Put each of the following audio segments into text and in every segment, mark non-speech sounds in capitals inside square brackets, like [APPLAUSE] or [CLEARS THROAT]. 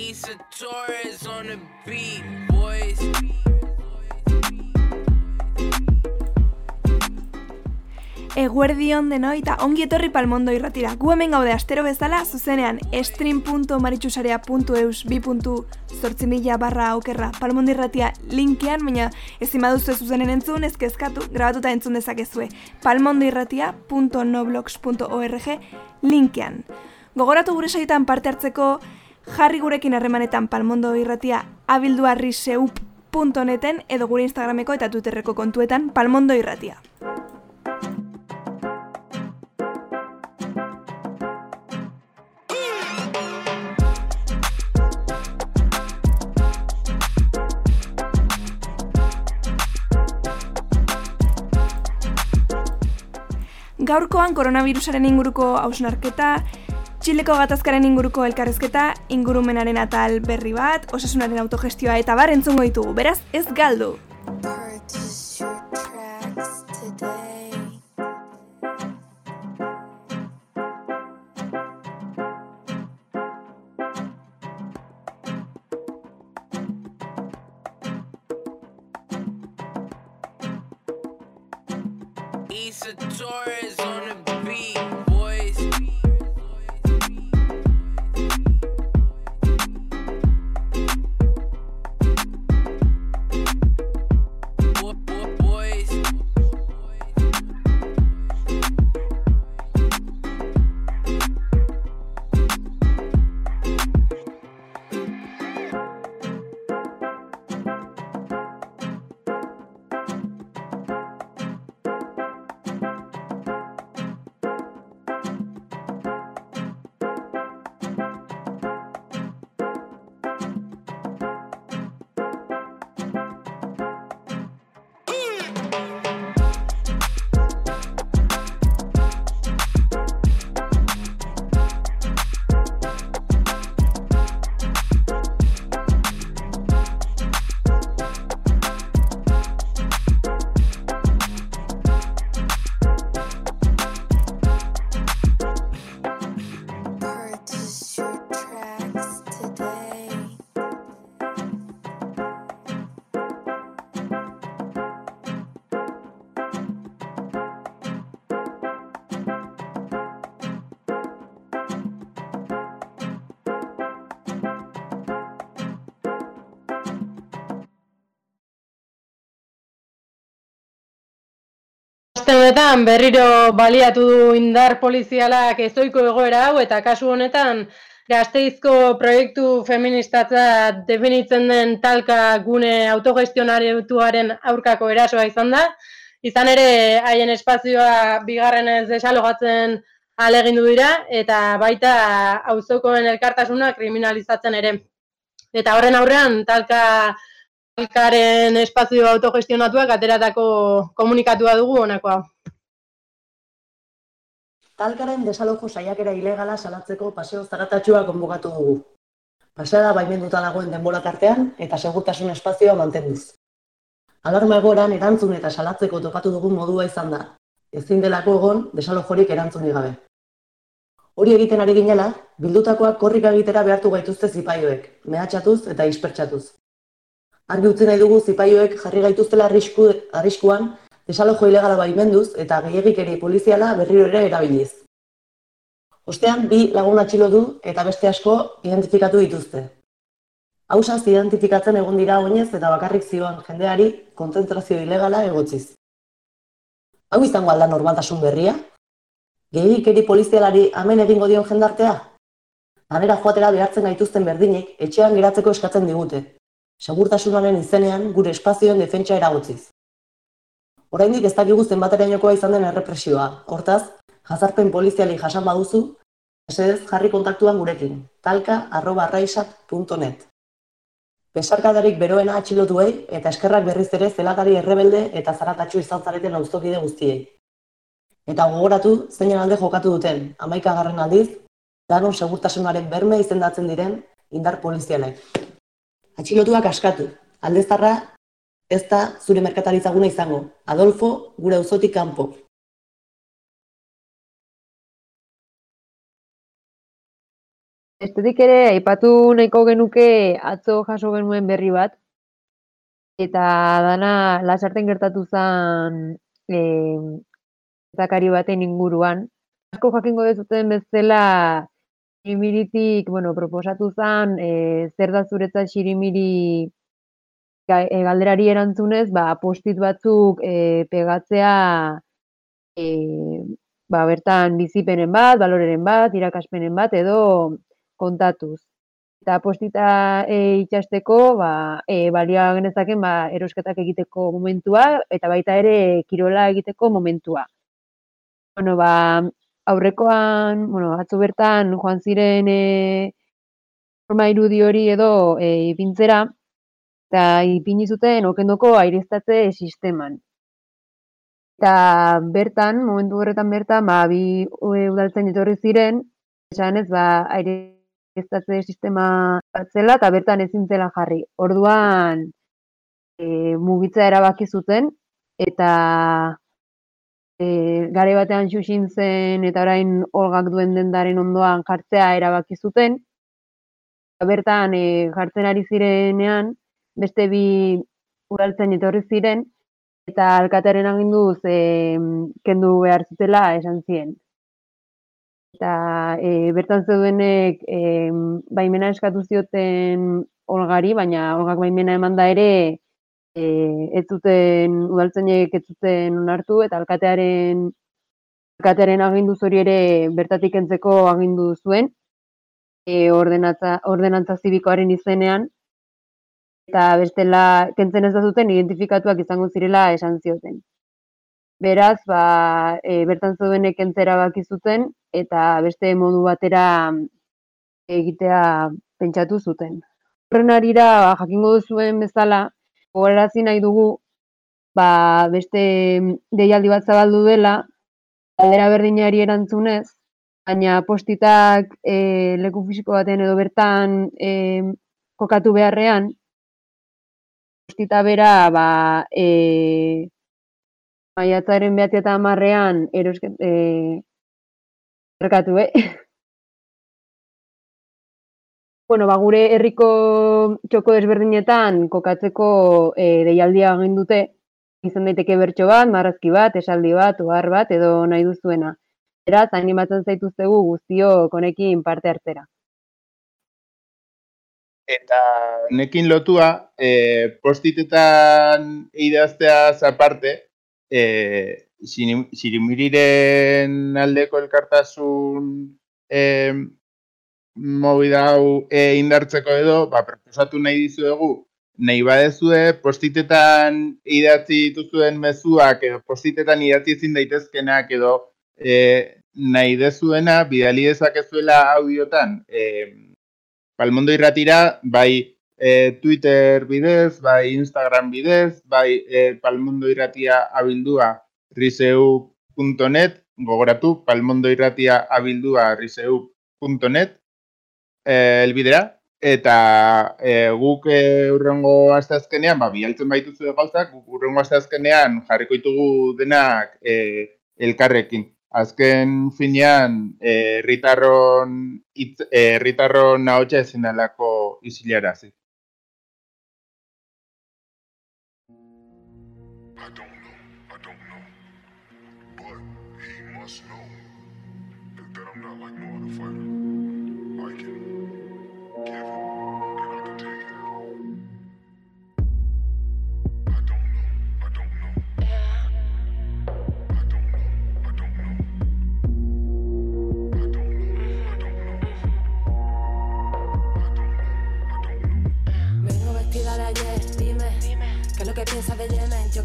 Issa Torres on the beat, boys. Eguerdion denoi eta ongi etorri palmondo irratira. Gu hemen gaude astero bezala zuzenean stream.maritxusarea.eus bi.zortzimila barra aukerra palmondo irratia linkean, baina ez imaduzu zuzenen entzun, ez kezkatu, grabatuta entzun dezakezue palmondoirratia.noblogs.org linkean. Gogoratu gure saietan parte hartzeko jarri gurekin harremanetan palmondo irratia abilduarriseup.neten edo gure Instagrameko eta Twitterreko kontuetan palmondo irratia. Gaurkoan koronavirusaren inguruko hausnarketa, Txileko gatazkaren inguruko elkarrezketa, ingurumenaren atal berri bat, osasunaren autogestioa eta bar entzungo ditugu, beraz ez galdu! Honetan berriro baliatu du indar polizialak ezoiko egoera hau eta kasu honetan gazteizko proiektu feministatza definitzen den talka gune autogestionarituaren aurkako erasoa izan da. Izan ere haien espazioa bigarrenez desalogatzen alegindu dira eta baita auzokoen elkartasuna kriminalizatzen ere. Eta horren aurrean talka talkaren espazio autogestionatuak ateratako komunikatua dugu honakoa. Talkaren desalojo saiakera ilegala salatzeko paseo zaratatxua konbogatu dugu. Paseada baimenduta dagoen denbora tartean eta segurtasun espazioa mantenduz. Alarma egoran erantzun eta salatzeko topatu dugun modua izan da. Ezin delako egon desalojorik erantzunik gabe. Hori egiten ari ginela, bildutakoak korrika egitera behartu gaituzte zipaioek, mehatxatuz eta ispertsatuz. Argi utzi nahi dugu zipaioek jarri gaituztela arrisku, arriskuan desalojo ilegala baimenduz eta gehiagikeri poliziala berriro ere erabiliz. Ostean, bi lagun atxilotu eta beste asko identifikatu dituzte. Hausaz identifikatzen egon dira oinez eta bakarrik zioan jendeari kontzentrazio ilegala egotziz. Hau izango alda normaltasun berria? Gehiagikeri polizialari amen egingo dion jendartea? Lanera joatera behartzen gaituzten berdinek etxean geratzeko eskatzen digute, segurtasunaren izenean gure espazioen defentsa eragotziz. Oraindik ez dakigu zenbaterainokoa izan den errepresioa, hortaz, jazarpen poliziali jasan baduzu, esedez jarri kontaktuan gurekin, talka.arraisak.net. Besarkadarik beroena atxilotuei eta eskerrak berriz ere zelatari errebelde eta zaratatxu izan zareten auzokide guztiei. Eta gogoratu, zeinen alde jokatu duten, amaikagarren aldiz, danon segurtasunaren berme izendatzen diren indar polizialek. Atxilotuak askatu, aldeztarra ez da zure merkataritzaguna izango. Adolfo, gure auzotik kanpo. Estetik ere, aipatu nahiko genuke atzo jaso genuen berri bat, eta dana lasarten gertatu zen e, zakari baten inguruan. Asko jakingo dezuten bezala Xirimiritik, bueno, proposatu zen, e, zer da zuretzat xirimiri galderari erantzunez, ba, postit batzuk e, pegatzea e, ba, bertan bizipenen bat, baloreren bat, irakaspenen bat, edo kontatuz. Eta postita e, itxasteko, ba, e, balioa genezaken, ba, erosketak egiteko momentua, eta baita ere kirola egiteko momentua. Bueno, ba, aurrekoan, bueno, atzo bertan joan ziren e, forma irudi hori edo e, ipintzera, eta ipini zuten okendoko aireztatze sisteman. Eta bertan, momentu horretan bertan, ba, bi udaltzen etorri ziren, esan ez, ba, aire eztatze sistema batzela eta bertan ezin zela jarri. Orduan e, mugitza erabaki zuten eta e, gare batean xuxin zen eta orain olgak duen dendaren ondoan jartzea erabaki zuten. Bertan e, jartzen ari zirenean beste bi uraltzen etorri ziren eta alkateren aginduz e, kendu behar zutela esan zien. Eta e, bertan zeudenek e, baimena eskatu zioten olgari, baina olgak baimena eman da ere e, ez zuten udaltzainek ez zuten onartu eta alkatearen alkatearen agindu hori ere bertatik entzeko agindu zuen e, ordenatza, ordenantza zibikoaren izenean eta bestela kentzen ez da zuten identifikatuak izango zirela esan zioten. Beraz, ba, e, bertan zeudenek entzera baki zuten eta beste modu batera egitea pentsatu zuten. Horren arira, ba, jakingo duzuen bezala, gogorarazi nahi dugu, ba, beste deialdi bat zabaldu dela, aldera berdinari erantzunez, baina postitak e, leku fisiko baten edo bertan e, kokatu beharrean, postita bera, ba, e, maiatzaren behati eta amarrean erosket, e, erkatu, eh? [LAUGHS] bueno, ba, gure herriko txoko desberdinetan kokatzeko e, deialdia egin dute, izan daiteke bertso bat, marrazki bat, esaldi bat, ohar bat, edo nahi duzuena. Beraz, animatzen zaituztegu guztio konekin parte hartzera. Eta nekin lotua, e, postitetan idaztea aparte, e, sirim- sirimiriren aldeko elkartasun e, movida hau e, indartzeko edo, ba, proposatu nahi dizuegu, nahi badezue postitetan idatzi dituzuen mezuak edo postitetan idatzi ezin daitezkenak edo e, nahi dezuena bidali dezakezuela audiotan e, Palmondo irratira, bai e, Twitter bidez, bai Instagram bidez, bai e, Palmondo irratia abildua riseu.net, gogoratu, Palmondo irratia abildua riseu.net, e, elbidera, eta e, guk e, urrengo asteazkenean, ba, bialtzen baituzu gauzak, guk urrengo asteazkenean jarriko ditugu denak e, elkarrekin. Azken finean, e, ritarron, itz, e, ritarron nahotxa ezin alako isilarazi.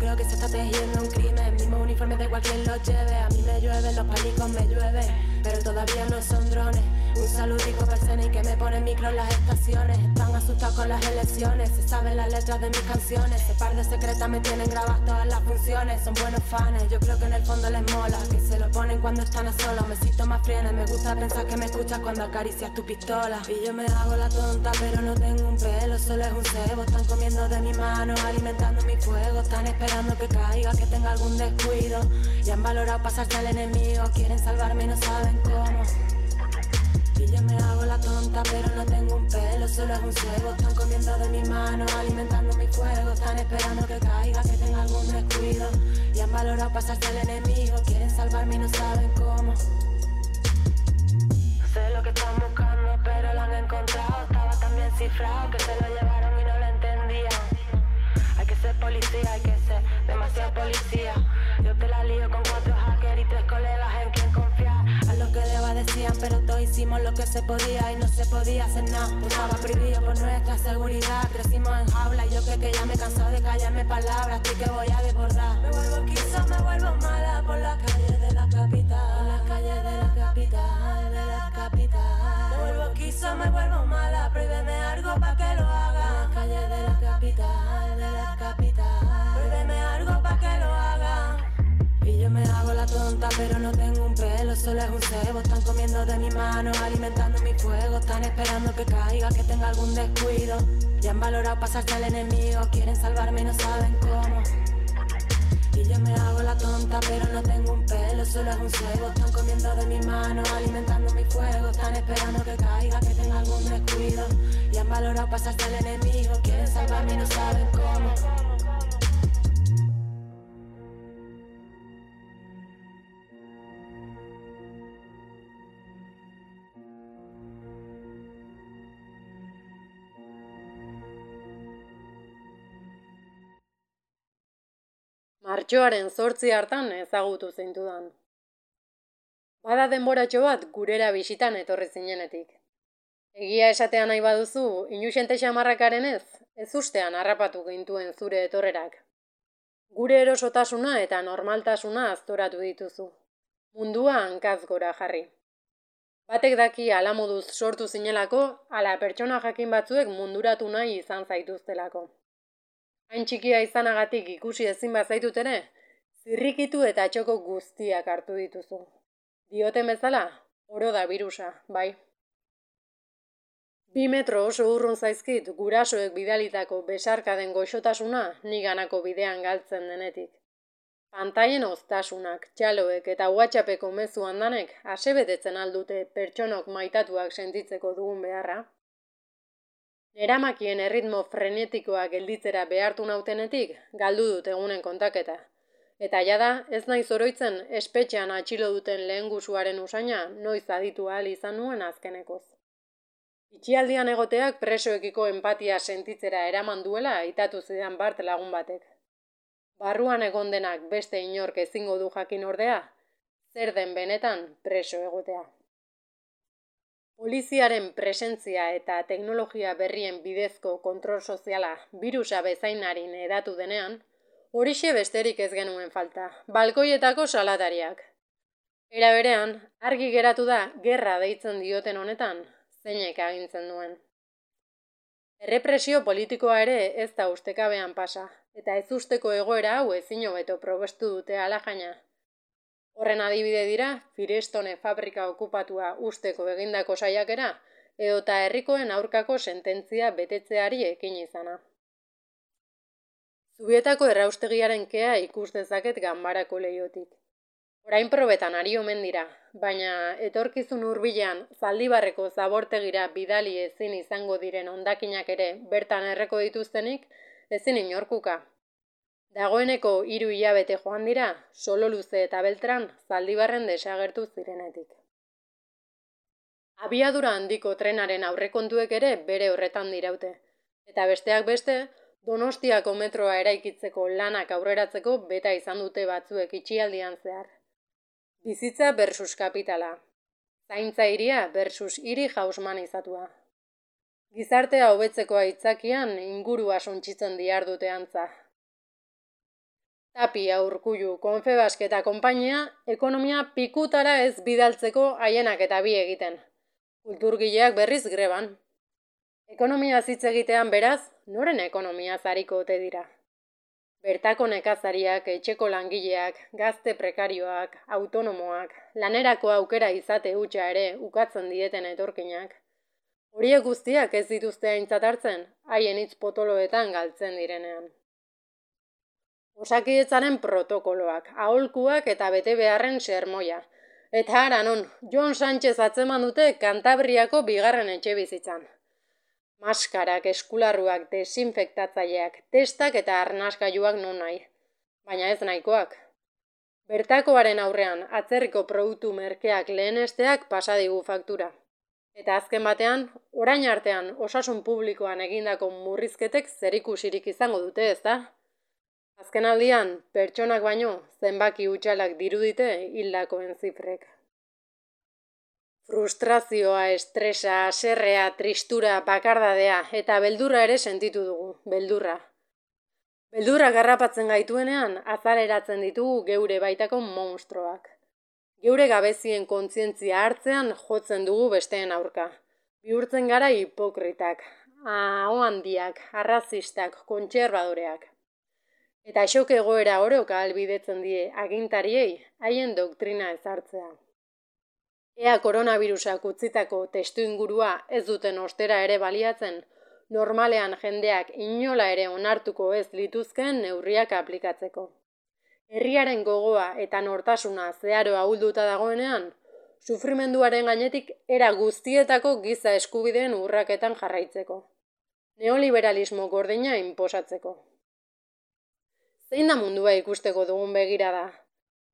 Creo que se está tejiendo un crimen. Mismo uniforme da igual quien lo lleve A mí me llueven, los palicos me llueven Pero todavía no son drones Un saludico para el que me pone micro en las estaciones. Están asustados con las elecciones Se saben las letras de mis canciones. Ese par de secretas me tienen grabadas todas las funciones. Son buenos fans, yo creo que en el fondo les mola. Que se lo ponen cuando están a solas. Me siento más frienes, me gusta pensar que me escuchas cuando acaricias tu pistola. Y yo me hago la tonta pero no tengo un pelo Solo es un cebo, están comiendo de mi mano Alimentando mi fuego, están esperando que caiga Que tenga algún descuido. Y han valorado pasarse al enemigo Quieren salvarme y no saben cómo y yo me hago la tonta, pero no tengo un pelo, solo es un cebo. Están comiendo de mi mano, alimentando mi fuego. Están esperando que caiga, que tenga algún descuido. Y han valorado pasarse al enemigo. Quieren salvarme y no saben cómo. Sé lo que están buscando, pero lo han encontrado. Estaba tan bien cifrado que se lo llevaron y no lo entendían. Hay que ser policía, hay que ser demasiado policía. Yo te la lío con cuatro pero todos hicimos lo que se podía y no se podía hacer nada. Estaba prohibido por nuestra seguridad. Crecimos en jaula y yo creo que ya me cansado de callarme palabras. Estoy que voy a desbordar. Me vuelvo quiso, me vuelvo mala por las calles de la capital. Por las calles de la capital, de la capital. Me vuelvo quiso, me vuelvo mala. Prohíbeme algo pa' que lo haga. Por las calles de la capital, de la capital. Prohíbeme algo pa' que lo haga. Y yo me hago la tonta, pero no pelo, solo es un cebo. Están comiendo de mi mano, alimentando mi fuego. Están esperando que caiga, que tenga algún descuido. Y han valorado pasarse al enemigo, quieren salvarme y no saben cómo. Y yo me hago la tonta, pero no tengo un pelo, solo es un cebo. Están comiendo de mi mano, alimentando mi fuego. Están esperando que caiga, que tenga algún descuido. Y han valorado pasarse al enemigo, quieren salvarme y no saben cómo. Martxoaren zortzi hartan ezagutu zeintudan. Bada denboratxo bat gurera bisitan etorri zinenetik. Egia esatea nahi baduzu, inusente xamarrakaren ez, ez ustean harrapatu gintuen zure etorrerak. Gure erosotasuna eta normaltasuna aztoratu dituzu. Mundua hankaz gora jarri. Batek daki ala moduz sortu zinelako, ala pertsona jakin batzuek munduratu nahi izan zaituztelako. Hain txikia izanagatik ikusi ezin bazaitut ere, zirrikitu eta txoko guztiak hartu dituzu. Dioten bezala, oro da birusa, bai. Bi metro oso urrun zaizkit gurasoek bidalitako besarkaden goxotasuna niganako bidean galtzen denetik. Pantaien oztasunak, txaloek eta WhatsAppeko mezu handanek asebetetzen aldute pertsonok maitatuak sentitzeko dugun beharra. Eramakien erritmo frenetikoa gelditzera behartu nautenetik, galdu dut egunen kontaketa. Eta jada, ez naiz oroitzen espetxean atxilo duten lehen guzuaren usaina noiz aditu ahal izan nuen azkenekoz. Itxialdian egoteak presoekiko empatia sentitzera eraman duela itatu zidan bart lagun batek. barruan egon denak beste inork ezingo du jakin ordea, zer den benetan preso egotea. Poliziaren presentzia eta teknologia berrien bidezko kontrol soziala birusa bezainarin edatu denean, horixe besterik ez genuen falta, balkoietako salatariak. Era berean, argi geratu da gerra deitzen dioten honetan, zeinek agintzen duen. Errepresio politikoa ere ez da ustekabean pasa, eta ez usteko egoera hau ezin hobeto probestu dute alajaina. Horren adibide dira, Firestone fabrika okupatua usteko egindako saiakera, edota herrikoen aurkako sententzia betetzeari ekin izana. Zubietako erraustegiaren kea ikus dezaket ganbarako leiotik. Orain probetan ari omen dira, baina etorkizun hurbilean zaldibarreko zabortegira bidali ezin izango diren hondakinak ere bertan erreko dituztenik, ezin inorkuka. Dagoeneko hiru hilabete joan dira, solo luze eta beltran zaldibarren desagertu zirenetik. Abiadura handiko trenaren aurrekontuek ere bere horretan diraute. Eta besteak beste, Donostiako metroa eraikitzeko lanak aurreratzeko beta izan dute batzuek itxialdian zehar. Bizitza versus kapitala. Zaintza iria versus hiri jausmanizatua. Gizartea hobetzeko aitzakian ingurua suntxitzen diar dute antza. Tapi aurkullu konfebask eta konpainia ekonomia pikutara ez bidaltzeko haienak eta bi egiten. Kulturgileak berriz greban. Ekonomia hitz egitean beraz, noren ekonomia zariko ote dira. Bertako nekazariak, etxeko langileak, gazte prekarioak, autonomoak, lanerako aukera izate hutsa ere ukatzen dieten etorkinak. Horiek guztiak ez dituzte aintzat hartzen, haien hitz potoloetan galtzen direnean. Osakidetzaren protokoloak, aholkuak eta bete beharren sermoia. Eta ara non, John Sánchez atzeman dute Kantabriako bigarren etxe bizitzan. Maskarak, eskularruak, desinfektatzaileak, testak eta arnaskailuak non nahi. Baina ez nahikoak. Bertakoaren aurrean atzerriko produktu merkeak lehenesteak pasadigu faktura. Eta azken batean, orain artean osasun publikoan egindako murrizketek zerikusirik izango dute, ez da? Azken aldian, pertsonak baino, zenbaki utxalak dirudite hildakoen zifrek. Frustrazioa, estresa, aserrea, tristura, bakardadea eta beldurra ere sentitu dugu, beldurra. Beldurra garrapatzen gaituenean, azaleratzen ditugu geure baitako monstroak. Geure gabezien kontzientzia hartzean jotzen dugu besteen aurka. Bihurtzen gara hipokritak, ahoandiak, arrazistak, kontserbadoreak. Eta xok egoera orok ahalbidetzen die agintariei haien doktrina ezartzea. Ea koronavirusak utzitako testu ingurua ez duten ostera ere baliatzen, normalean jendeak inola ere onartuko ez lituzken neurriak aplikatzeko. Herriaren gogoa eta nortasuna zeharo ahulduta dagoenean, sufrimenduaren gainetik era guztietako giza eskubideen urraketan jarraitzeko. Neoliberalismo gordina inposatzeko. Zein da mundua ikusteko dugun begirada?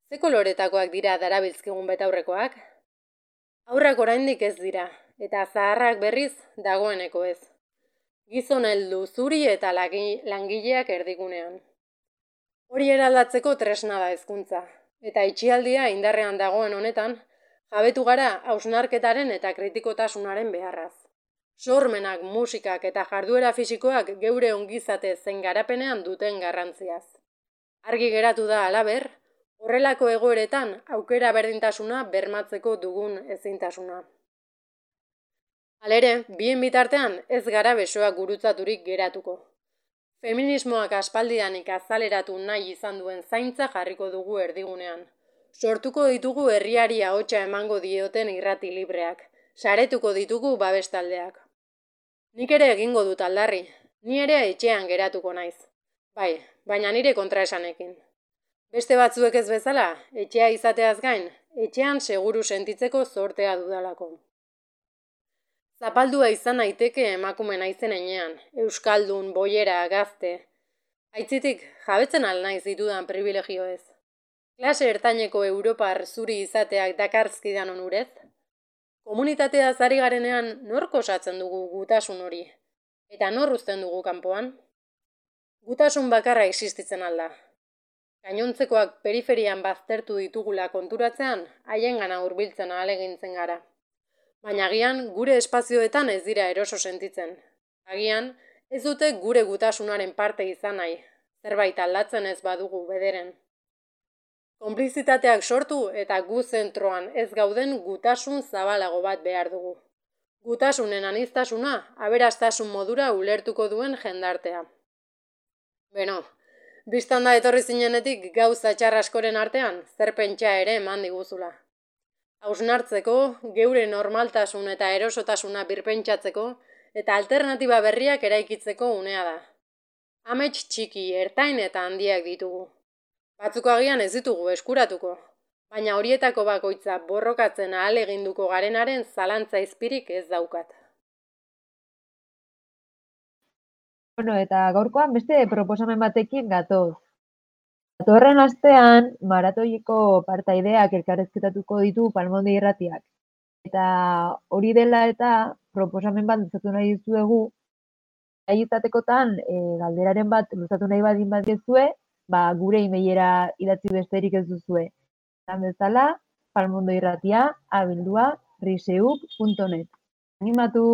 Ze koloretakoak dira darabiltzkigun betaurrekoak? Aurrak oraindik ez dira, eta zaharrak berriz dagoeneko ez. Gizon heldu zuri eta langileak erdigunean. Hori eraldatzeko tresna da hezkuntza, eta itxialdia indarrean dagoen honetan, jabetu gara hausnarketaren eta kritikotasunaren beharraz. Sormenak, musikak eta jarduera fisikoak geure ongizate zen garapenean duten garrantziaz. Argi geratu da alaber, horrelako egoeretan aukera berdintasuna bermatzeko dugun ezintasuna. Alere, bien bitartean ez gara besoak gurutzaturik geratuko. Feminismoak aspaldidanik azaleratu nahi izan duen zaintza jarriko dugu erdigunean. Sortuko ditugu herriari ahotsa emango dioten irrati libreak. Saretuko ditugu babestaldeak. Nik ere egingo dut aldarri, ni ere etxean geratuko naiz. Bai, baina nire kontraesanekin. Beste batzuek ez bezala, etxea izateaz gain, etxean seguru sentitzeko zortea dudalako. Zapaldua izan naiteke emakume naizen enean, euskaldun, boiera, gazte. Aitzitik, jabetzen al naiz ditudan privilegioez. Klase ertaineko Europar zuri izateak dakarzkidan onurez? Komunitatea zari garenean norko osatzen dugu gutasun hori? Eta nor uzten dugu kanpoan? Gutasun bakarra existitzen alda. Gainontzekoak periferian baztertu ditugula konturatzean, haien gana hurbiltzen ahalegintzen gara. Baina agian gure espazioetan ez dira eroso sentitzen. Agian ez dute gure gutasunaren parte izan nahi, zerbait aldatzen ez badugu bederen. Konplizitateak sortu eta gu zentroan ez gauden gutasun zabalago bat behar dugu. Gutasunen aniztasuna, aberastasun modura ulertuko duen jendartea. Beno, biztan da etorri zinenetik gauza txar askoren artean, zer pentsa ere eman diguzula. Hausnartzeko, geure normaltasun eta erosotasuna birpentsatzeko, eta alternatiba berriak eraikitzeko unea da. Amets txiki, ertain eta handiak ditugu. Batzuk agian ez ditugu eskuratuko, baina horietako bakoitza borrokatzen ahal eginduko garenaren zalantza izpirik ez daukat. Bueno, eta gaurkoan beste proposamen batekin gatoz. Datorren astean, maratoiko partaideak elkarrezketatuko ditu Palmonde irratiak. Eta hori dela eta proposamen bat luzatu nahi dizuegu, Aietatekotan, e, galderaren bat luzatu nahi badin bat gezue, ba, gure imeiera idatzi besterik ez duzue. Zan bezala, palmondo irratia, abildua, riseup.net. Animatu!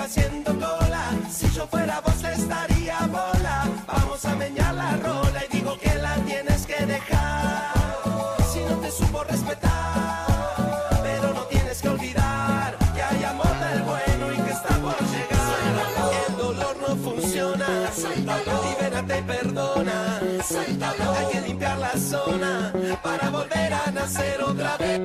20 pibas haciendo cola. Si yo fuera vos le estaría bola. Vamos a meñar la rola y digo que la tienes que dejar. Si no te supo respetar, pero no tienes que olvidar que hay amor del bueno y que está por llegar. El dolor no funciona. Libérate y perdona. Hay que limpiar la zona para volver a nacer otra vez.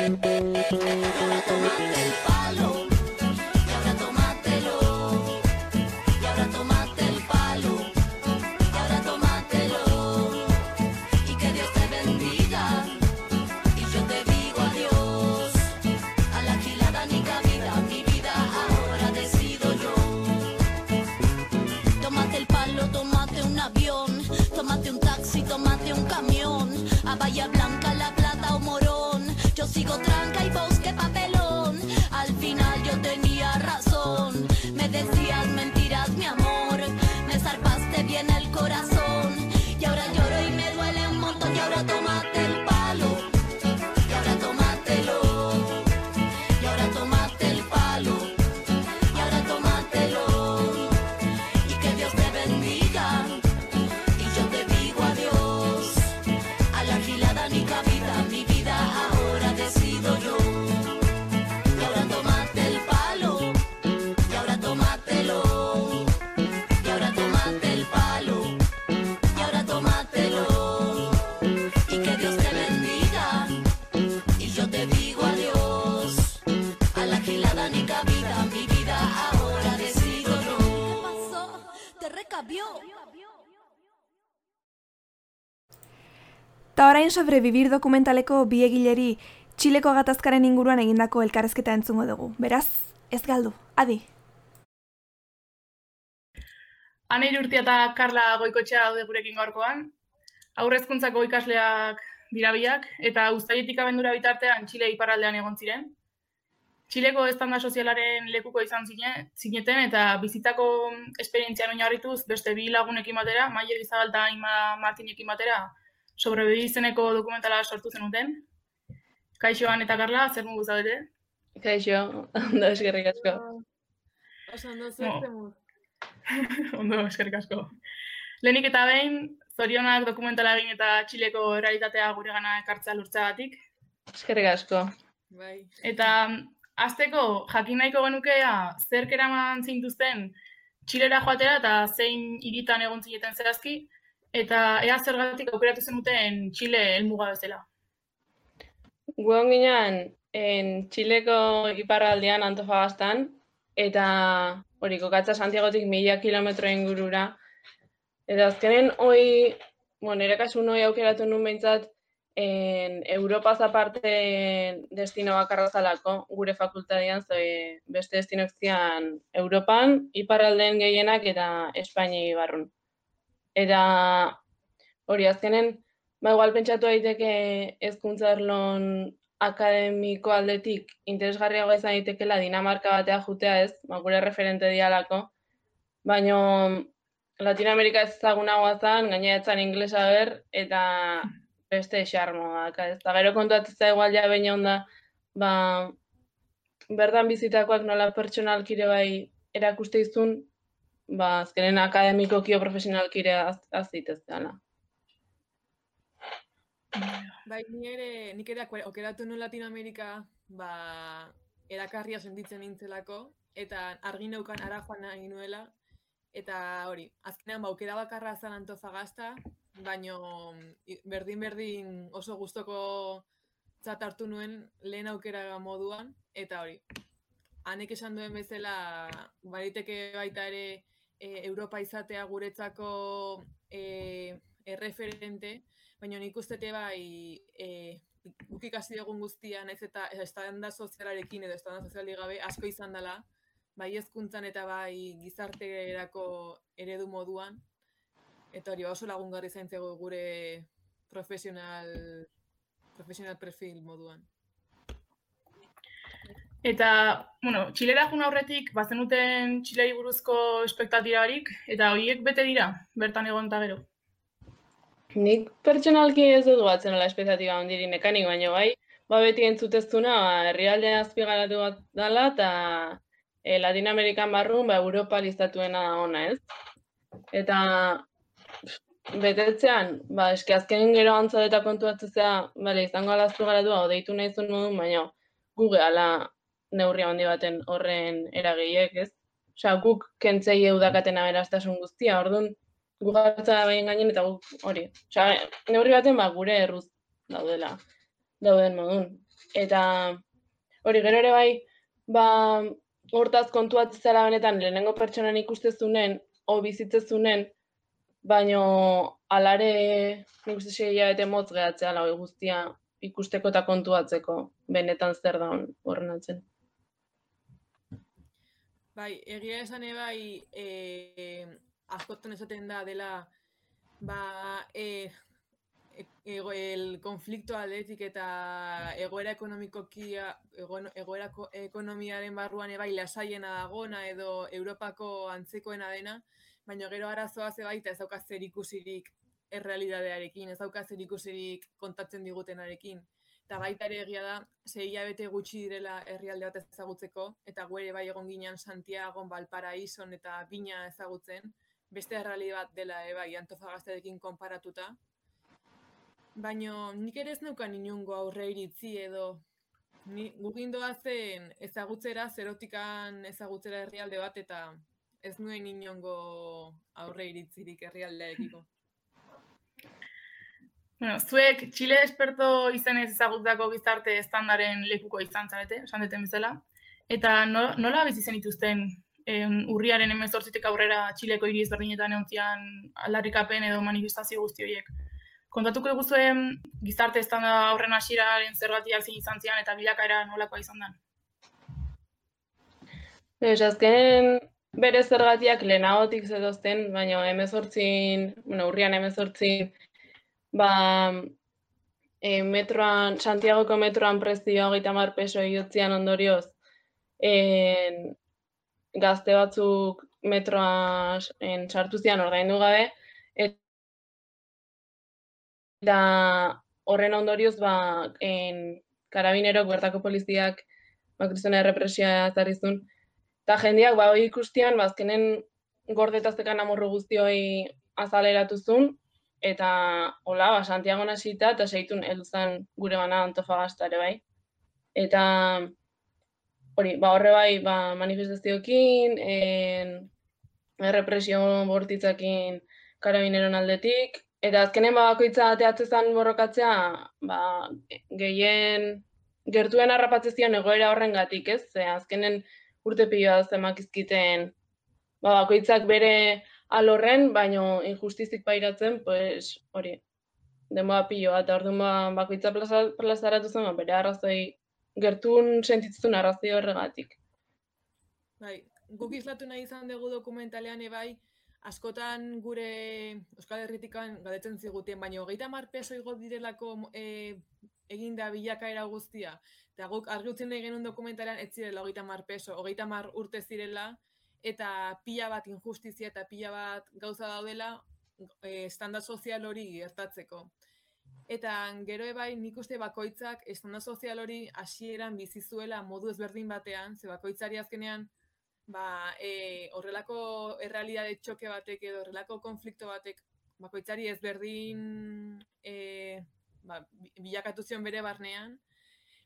Sobrevivir dokumentaleko bi egileri Txileko gatazkaren inguruan egindako elkarrezketa entzungo dugu. Beraz, ez galdu, adi. Aneir urtia eta Karla goikotxea daude gurekin gaurkoan. Aurrezkuntzako ikasleak dira biak, eta uztailetik abendura bitartean Txile iparraldean egon ziren. Txileko estanda sozialaren lekuko izan zine, zineten eta bizitako esperientzian oinarrituz beste bi lagunekin batera, Maier Izabal eta Ima Martinekin batera, sobrebibi izeneko dokumentala sortu zenuten. Kaixoan eta Karla, zer mugu zaudete? Kaixo, [LAUGHS] ondo eskerrik asko. Oso ondo zer zemur. [LAUGHS] Ondo, eskerrik asko. Lehenik eta behin, zorionak dokumentala egin eta Txileko realitatea guregana ekartzea lurtzeagatik. Eskerrik asko. Bai. Eta Azteko, jakin nahiko genukea zerk eraman zintuzten Txilera joatera eta zein hiritan egon zineten zehazki, eta ea zergatik aukeratu zenuten Txile helmuga bezala. Guon ginen en Txileko iparraldean Antofagastan, eta hori kokatza Santiagotik mila kilometro ingurura. Eta azkenen hoi, bueno, nire kasu hoi aukeratu nun behintzat, en Europaz aparte destino bakarra zalako, gure fakultadian, ze beste destinoak Europan, iparraldeen gehienak eta Espaini barrun. Eta hori azkenen, ba igual pentsatu daiteke hezkuntza arlon akademiko aldetik interesgarriago izan daitekela Dinamarka batea jutea ez, ba, gure referente dialako, baino Latinoamerika ez ezagunagoa zen, gainera etzan inglesa ber, eta beste xarmoa, ez? Da gero kontuatzea igual ja baina onda, ba, berdan bizitakoak nola pertsonalkire bai erakuste izun, ba, azkenen akademikokio profesionalkire azitez dela. Bai, ni ere, nik ere okeratu nuen Latinoamerika, ba, erakarria sentitzen nintzelako, eta argi neukan ara joan nahi nuela, eta hori, azkenean ba, aukera bakarra zen Antofagasta, baino berdin-berdin oso gustoko zat hartu nuen lehen aukera moduan, eta hori, hanek esan duen bezala, bariteke baita ere e, Europa izatea guretzako e, erreferente, baina nik ustete bai e, guk ikasi dugun guztia, naiz eta estanda sozialarekin edo estanda sozialik gabe asko izan dela, bai hezkuntzan eta bai gizarterako eredu moduan, eta hori ba, oso lagungarri zaintzego gure profesional profesional perfil moduan. Eta, bueno, txilera jun aurretik, bazenuten txileri buruzko espektatirarik, eta horiek bete dira, bertan egon eta gero. Nik pertsonalki ez dut batzen la espektatiba ondiri nekanik, baina bai, ba beti entzuteztuna, herrialde azpigaratu bat dela, eta e, Latin Amerikan barrun, ba, Europa listatuena ona, ez? Eta betetzean, ba, eski azken gero antza eta kontuatzea, bale, izango alaztu gara du, deitu nahi zuen modun, baina Google ala neurri handi baten horren eragiek, ez? Osea, guk kentzei eudakaten aberastasun guztia, orduan, guk hartza behin gainen eta guk hori. Osea, neurri baten ba, gure erruz daudela, dauden modun. Eta hori gero ere bai, ba, hortaz kontuatzea benetan lehenengo pertsonan ikustezunen, o bizitzezunen, baino alare nik uste sei hilabete motz gehatzea lau guztia ikusteko eta kontuatzeko benetan zer da horren atzen. Bai, egia esan bai, e, askotan esaten da dela, ba, e, ego, el konflikto aldetik eta egoera ekonomikokia, egoera ekonomiaren barruan ebai lasaiena dagona edo Europako antzekoena dena, baina gero arazoa ze baita ez dauka zer ikusirik errealidadearekin, ez dauka zer ikusirik kontatzen digutenarekin. Eta baita ere egia da, zei bete gutxi direla herrialde bat ezagutzeko, eta guere bai egon ginen Santiago, Valparaison eta Bina ezagutzen, beste erreali bat dela e, bai, antofagazterekin konparatuta. Baina nik ere ez neukan inungo aurre iritzi edo ni, gukin zen ezagutzera, zerotikan ezagutzera herrialde bat eta ez nuen inongo aurre iritzirik herrialdearekiko. Bueno, zuek Txile esperto izenez ezagutako gizarte estandaren lekuko izan zarete, esan deten bezala. Eta nola bizi zen ituzten urriaren emezortzitek aurrera Txileko hiri ezberdinetan eontzian aldarrikapen edo manifestazio guzti horiek. Kontatuko dugu zuen gizarte estanda horren hasieraren zergatia zein izan zian eta bilakaera nolakoa izan den? Ez, azken bere zergatiak lehenagotik zedozten, baina emezortzin, bueno, urrian emezortzin, ba, e, metroan, Santiagoko metroan prezioa hogeita mar peso egotzian ondorioz, en, gazte batzuk metroa en, sartu zian ordaindu gabe, eta horren ondorioz, ba, en, karabinerok, bertako poliziak, ba, kristona errepresioa zarrizun, eta jendeak, ba, hori ikustian, ba, azkenen gordetaztekan amorru guztioi azaleratu zuen, eta hola, ba, Santiago nasita, eta seitun heluzan gure bana antofagastare bai. Eta hori, ba, horre bai, ba, manifestazioekin, en, errepresio bortitzakin karabineron aldetik, eta azkenen ba, bakoitza ateatze zen borrokatzea, ba, gehien gertuen harrapatze zion egoera horrengatik, ez? Ze azkenen urte piloa zemak izkiten ba, bakoitzak bere alorren, baino injustizik pairatzen, pues, hori, denboa piloa, eta orduan ba, bakoitza plaza, plazaratu zen, ba, bere arrazoi, gertun sentitzen arrazoi horregatik. Bai, guk islatu nahi izan dugu dokumentalean ebai, askotan gure Euskal Herritikan galdetzen ziguten, baina hogeita mar peso igo direlako e, eginda bilakaera guztia. Eta guk argi utzen nahi genuen dokumentalean ez zirela hogeita mar peso, hogeita mar urte zirela, eta pila bat injustizia eta pila bat gauza daudela e, estanda sozial hori gertatzeko. Eta gero ebai nik uste bakoitzak estanda sozial hori hasieran bizi zuela modu ezberdin batean, ze bakoitzari azkenean ba, e, horrelako errealidade txoke batek edo horrelako konflikto batek bakoitzari ezberdin e, ba, bi- bilakatu zion bere barnean,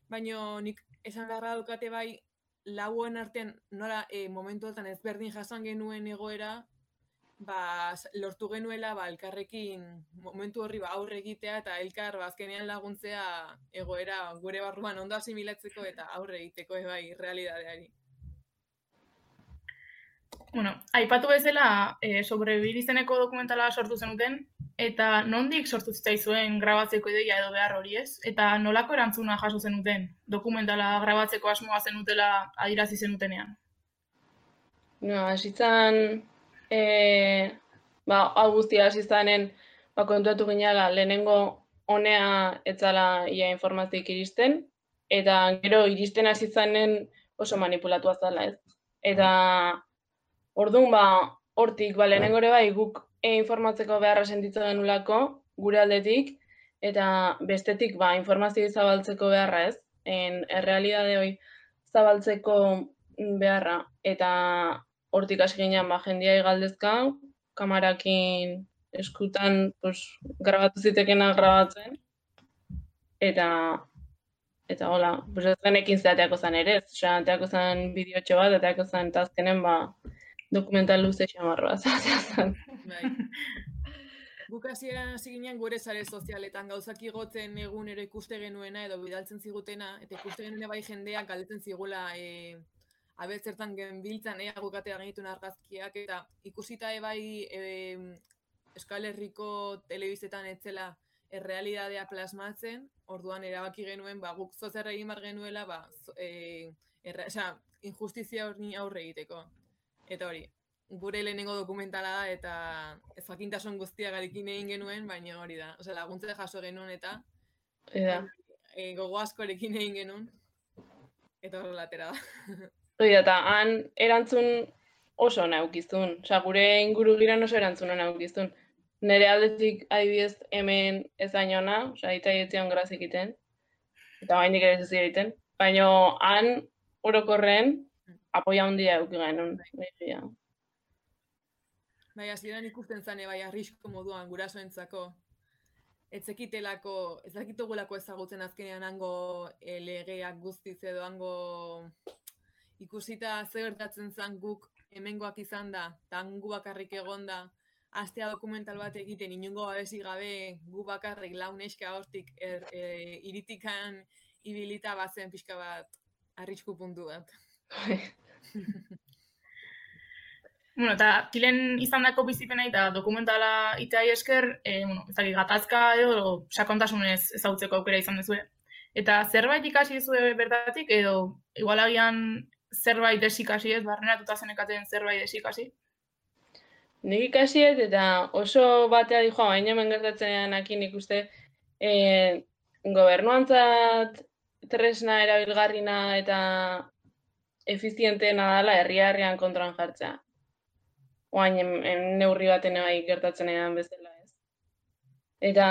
baino nik esan beharra dukate bai lauen artean nola e, momentu hortan ezberdin jasan genuen egoera, ba, lortu genuela ba, elkarrekin momentu horri ba, aurre egitea eta elkar ba, azkenean laguntzea egoera gure barruan ondo asimilatzeko eta aurre egiteko e, bai realidadeari. Bueno, aipatu bezala, e, sobrevivir izeneko dokumentala sortu zenuten, eta nondik sortu zitzaizuen grabatzeko ideia edo behar hori ez? Eta nolako erantzuna jaso zenuten dokumentala grabatzeko asmoa zenutela adirazi zenutenean? No, hasitzen, e, ba, hau guztia hasi zanen, ba, kontuatu ginala, lehenengo honea etzala ia informazioik iristen, eta gero iristen hasi zanen oso manipulatua zala, ez? Eta orduan, ba, hortik, ba, lehenengo ere bai, guk e, informatzeko beharra sentitzen genulako, gure aldetik, eta bestetik, ba, informazio zabaltzeko beharra, ez? En, errealidade hoi zabaltzeko beharra, eta hortik hasi ginen, ba, jendia galdezka, kamarakin eskutan, pues, grabatu zitekena grabatzen, eta eta hola, pues ez genekin zeateako zen ere, osea, ateako zen bideotxo bat, ateako zen eta azkenen, ba, dokumental luze xamarroa [LAUGHS] zatea zen. Bai. [LAUGHS] Guk hasieran hasi ginen gure sare sozialetan gauzak igotzen egunero ikuste genuena edo bidaltzen zigutena eta ikuste genuen bai jendeak galdetzen zigula e, abertzertan genbiltzan ea guk atera genituen argazkiak eta ikusita ebai e, Euskal Herriko telebizetan etzela errealidadea plasmatzen, orduan erabaki genuen, ba, guk zozer egin bar genuela, ba, e, erra, osea, injustizia hori aurre egiteko. Eta hori, gure lehenengo dokumentala da, eta ez jakintasun guztiagarekin egin genuen, baina hori da. Osea, laguntza jaso genuen eta Eta, e, gogo askorekin egin genuen. Eta horrela atera da. hori eta han erantzun oso ona eukizun. Osea, gure inguru giran oso erantzun ona eukizun. Nere aldetik adibidez hemen ez dainona, osea, eta etzion graz egiten, eta bainik ere ez egiten, baina han orokorren apoia handia euki genuen. Bai, hasieran ikusten zane bai arrisku moduan gurasoentzako. Ez zekitelako, ez dakitugulako ezagutzen azkenean hango e, legeak guztiz edo hango ikusita ze gertatzen zan guk hemengoak izan da, eta bakarrik egonda, astea dokumental bat egiten inungo babesi gabe gu bakarrik lau neska hortik er, e, iritikan ibilita bazen pixka bat arrisku puntu bat. [LAUGHS] Bueno, eta kilen izandako bizipena eta dokumentala itai esker, e, bueno, ez gatazka edo sakontasunez ezagutzeko aukera izan duzue. Eta zerbait ikasi duzue bertatik edo igual agian zerbait desikasi ez, barneratuta zenekaten zerbait desikasi. Nik ikasiet eta oso batea dijoa, baina hemen gertatzen akin ikuste, e, gobernuantzat tresna erabilgarrina eta efizienteena dela herria-herrian kontran jartzea. Oain em, em, neurri baten bai gertatzen edan bezala ez. Eta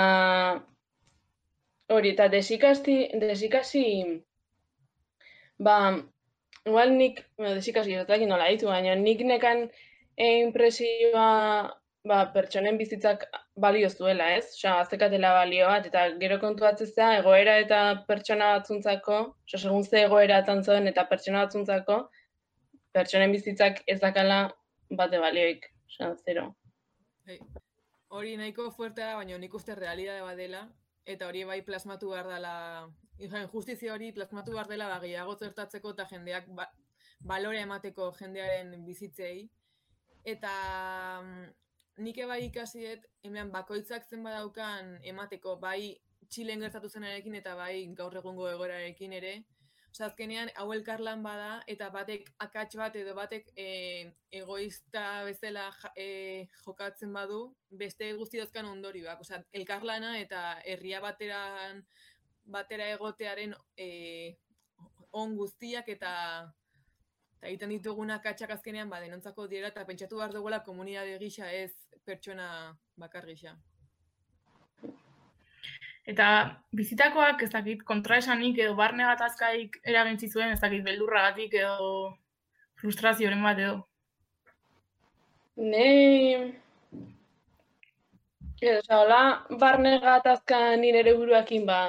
hori, eta desikasti, desikasi, ba, igual nik, desikasi ez dakit nola ditu, baina nik nekan e, impresioa ba, pertsonen bizitzak balioz duela, ez? Osea, aztekatela balio bat, eta gero kontu batzezea, egoera eta pertsona batzuntzako, osea, segun ze egoera atzantzoen eta pertsona batzuntzako, pertsonen bizitzak ez dakala bate balioik, osea, zero. Hey, hori nahiko fuertea da, baina nik uste realidade bat eta hori bai plasmatu behar dela, injustizia hori plasmatu behar dela da gehiago zertatzeko eta jendeak ba, balore emateko jendearen bizitzei. Eta mm, nik bai ikasi dut, hemen bakoitzak zen badaukan emateko, bai Txilen gertatu zenarekin eta bai gaur egungo egoerarekin ere. Osa, azkenean, hau elkarlan bada, eta batek akats bat edo batek e, egoista bezala e, jokatzen badu, beste guzti dozkan ondorioak. Osa, elkarlana eta herria bateran, batera egotearen e, on guztiak eta eta egiten ditugun akatsak azkenean ba denontzako dira eta pentsatu behar dugula komunitate gisa ez pertsona bakar gisa. Eta bizitakoak, ez dakit, kontraesanik edo barne gatazkaik eragin zizuen, ez dakit, beldurragatik edo frustrazioren bat edo. Ne... Edo, oza, hola, barne gatazka nire buruakin ba,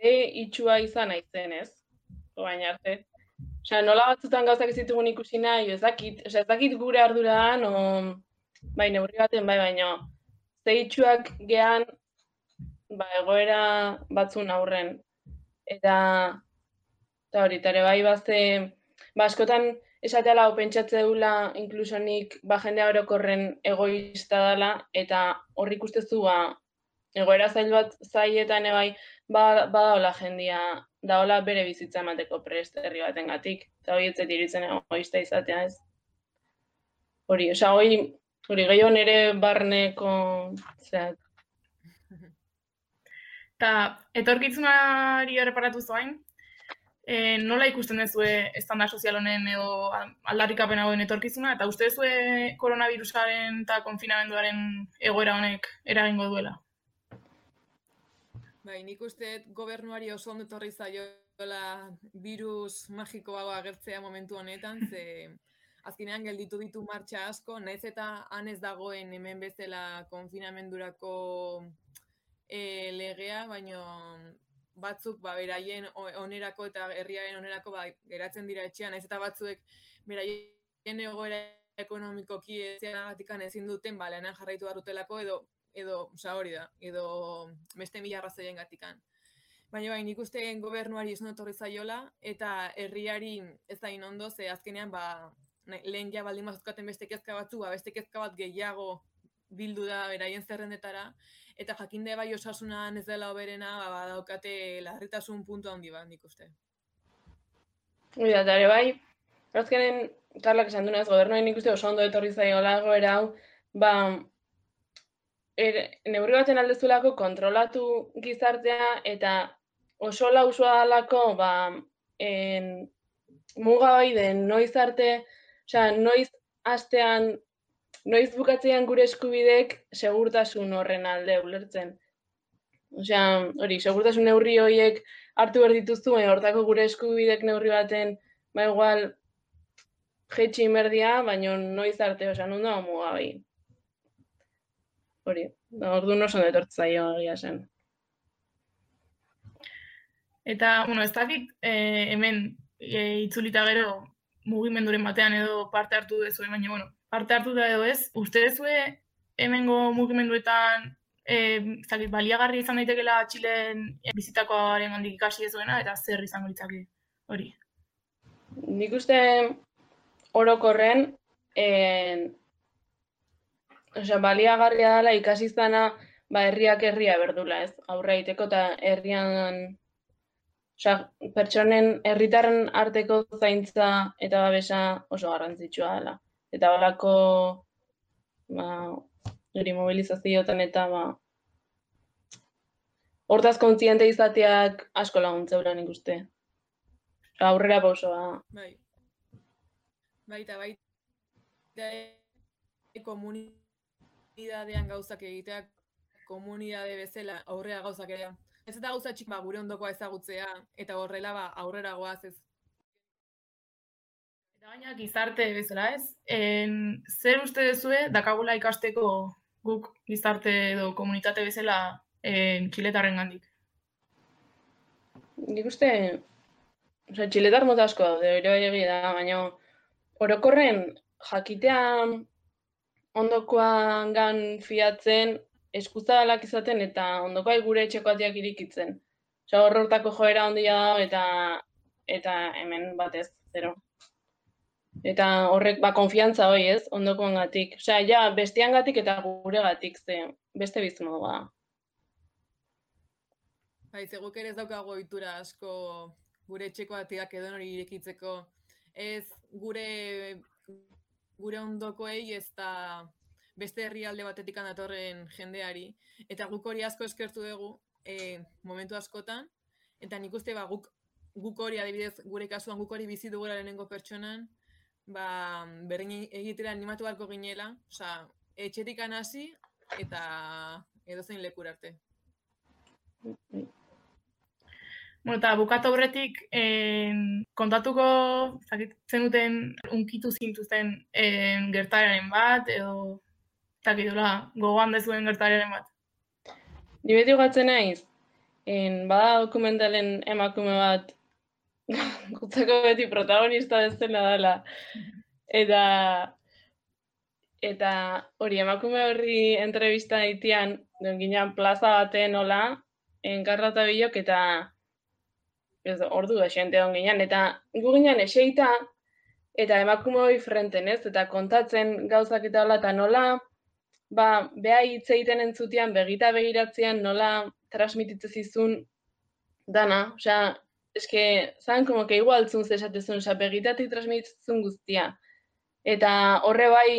ze itxua izan naizen, ez? Oain arte. Osea, nola batzutan gauzak ez ditugun ikusi nahi, ez dakit, osea, ez dakit gure ardura da, no, bai, neurri baten bai, baino, ze itxuak gehan, ba, egoera batzun aurren. Eta, eta hori, eta ere bai, bazte, ba, askotan esatea lau pentsatze dula, inkluso nik, ba, jende orokorren egoista dela, eta horri ikustezu, ba, egoera zail bat zailetan bai, ba, badaola jendia, daola bere bizitza emateko prest herri batengatik. Eta hori ez zait iruditzen egoista izatea ez. Hori, osea, hori, hori gehiago nire barneko, zera, Eta etorkizunari erreparatu zoain, e, nola ikusten dezue estanda sozial honen edo aldarrikapen hauen etorkizuna, eta uste dezue koronavirusaren eta konfinamenduaren egoera honek eragingo duela? Bai, nik uste gobernuari oso ondo etorri zaiola virus magiko hau agertzea momentu honetan, ze azkenean gelditu ditu martxa asko, naiz eta han ez dagoen hemen bezala konfinamendurako e, legea, baino batzuk ba, beraien onerako eta herriaren onerako ba, geratzen dira etxean, naiz eta batzuek beraien egoera ekonomikoki ezianagatikan ezin duten, ba, lanean jarraitu behar dutelako edo, edo, oza, hori da, edo beste mila arrazoien gatikan. Baina bai, nik uste gobernuari esan etorri zaiola, eta herriari ez da ondo, ze azkenean, ba, lehen ja baldin bazuzkaten beste kezka batzu, ba, beste kezka bat gehiago bildu da beraien zerrendetara, eta jakinde bai osasunan ez dela oberena, ba, badaukate larritasun puntu handi bat, nik uste. Hori da, eta ere bai, azkenen, Karlak esan duenez, gobernuaren nik uste oso ondo etorri zaiola egoera hau, ba, er, neurri baten aldezulako kontrolatu gizartea eta oso lausua dalako, ba, en, muga bai den noiz arte, osea, noiz astean, noiz bukatzean gure eskubidek segurtasun horren alde ulertzen. Osea, hori, segurtasun neurri horiek hartu behar dituzu, baina hortako gure eskubidek neurri baten, ba igual, jetxi inberdia, baina noiz arte, osea, non dago muga bai. Hori, da, orduan oso ondo etortze zaio egia zen. Eta, bueno, ez dakit, e, hemen e, itzulita gero mugimenduren batean edo parte hartu dezue, baina, bueno, parte hartu da edo ez, uste dezue hemengo mugimenduetan e, ez dakit, baliagarri izan daitekela Txilen bizitakoaren handik ikasi dezuena, eta zer izango litzake hori. Nik uste orokorren, en, osea, baliagarria dela ikasi izana, ba, herriak herria berdula, ez? Aurre egiteko eta herrian Osea, pertsonen herritarren arteko zaintza eta babesa oso garrantzitsua dela. Eta horako ba, hori mobilizazioetan eta ba, hortaz kontziente izateak asko laguntzeura nik uste. Aurrera pausoa. Bai. Baita, baita, e, komunidadean gauzak egiteak, komunidade bezala aurrera gauzak ere. Ez eta gauza txik ba, gure ondokoa ezagutzea, eta horrela ba, aurrera goaz ez. Eta baina gizarte bezala ez, en, zer uste duzue dakagula ikasteko guk gizarte edo komunitate bezala en, txiletarren gandik? Nik uste, osea, txiletar mota asko daude, ere bai egia da, baina orokorren jakitea ondokoan gan fiatzen, eskuzabalak izaten eta ondokoa gure etxeko atiak irikitzen. Osea, hor hortako joera handia da eta eta hemen batez, zero. Eta horrek ba konfiantza hori, ez? Ondokoengatik. Osea, ja besteangatik eta guregatik ze beste bizmodu da. Bai, ze guk ere ez daukago ohitura asko gure etxeko atiak edo hori irekitzeko. Ez gure gure ondokoei ez da beste herrialde batetik datorren jendeari. Eta guk hori asko eskertu dugu e, momentu askotan. Eta nik uste ba, guk, guk hori adibidez gure kasuan guk hori bizi dugula lehenengo pertsonan, ba, berdin egitera animatu beharko ginela, osea, etxetik hasi eta edozein lekur arte. Bueno, eta bukatu aurretik en, kontatuko zakit, zenuten unkitu zintuzten en, gertararen bat, edo zakitula gogoan dezuen gertararen bat. Ni beti gogatzen naiz, en, bada dokumentalen emakume bat [LAUGHS] gutzako beti protagonista bezala dela. Eta eta hori emakume horri entrevista daitean, duen ginean plaza baten nola, enkarrata bilok eta ez ordu da xente on ginean, eta gu ginean eseita, eta emakume hori frenten ez, eta kontatzen gauzak eta hola, eta nola, ba, beha hitz egiten entzutean, begita begiratzean nola transmititzen zizun dana, osea, eske, zan, como que igual zun zesatezun, osea, begitatik transmititzen guztia. Eta horre bai,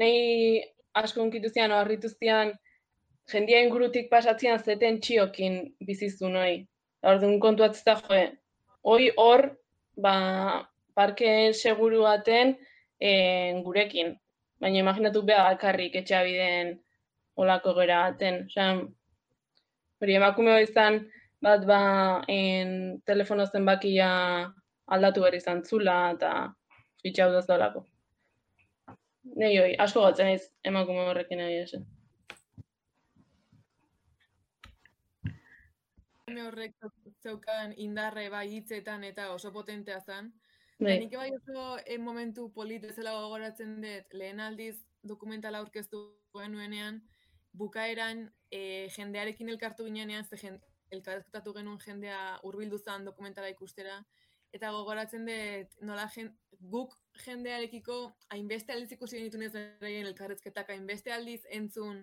nahi asko unkitu zian, oharritu zian, jendia ingurutik pasatzean zeten txiokin bizizun hoi. Orduan kontuatzen da joe, hoi hor, ba, parke seguru baten e, gurekin. Baina imaginatu beha bakarrik etxabideen olako gera baten. Osea, hori emakume hori izan, bat ba, en, telefono zenbakia aldatu behar izan zula eta fitxau da zolako. Nei hoi, asko gatzen ez emakume horrekin nahi esan. Horrek zeukan indarre bai hitzetan eta oso potentea zen. Bai. Nik bai oso en momentu polit bezala gogoratzen dut, lehen aldiz dokumentala aurkeztu genuenean, bukaeran e, jendearekin elkartu ginean, ze elkartatu genuen jendea hurbildu zen dokumentala ikustera, eta gogoratzen dut nola jen, guk jendearekiko hainbeste aldiz ikusi genitun ez beraien elkarrezketak, hainbeste aldiz entzun,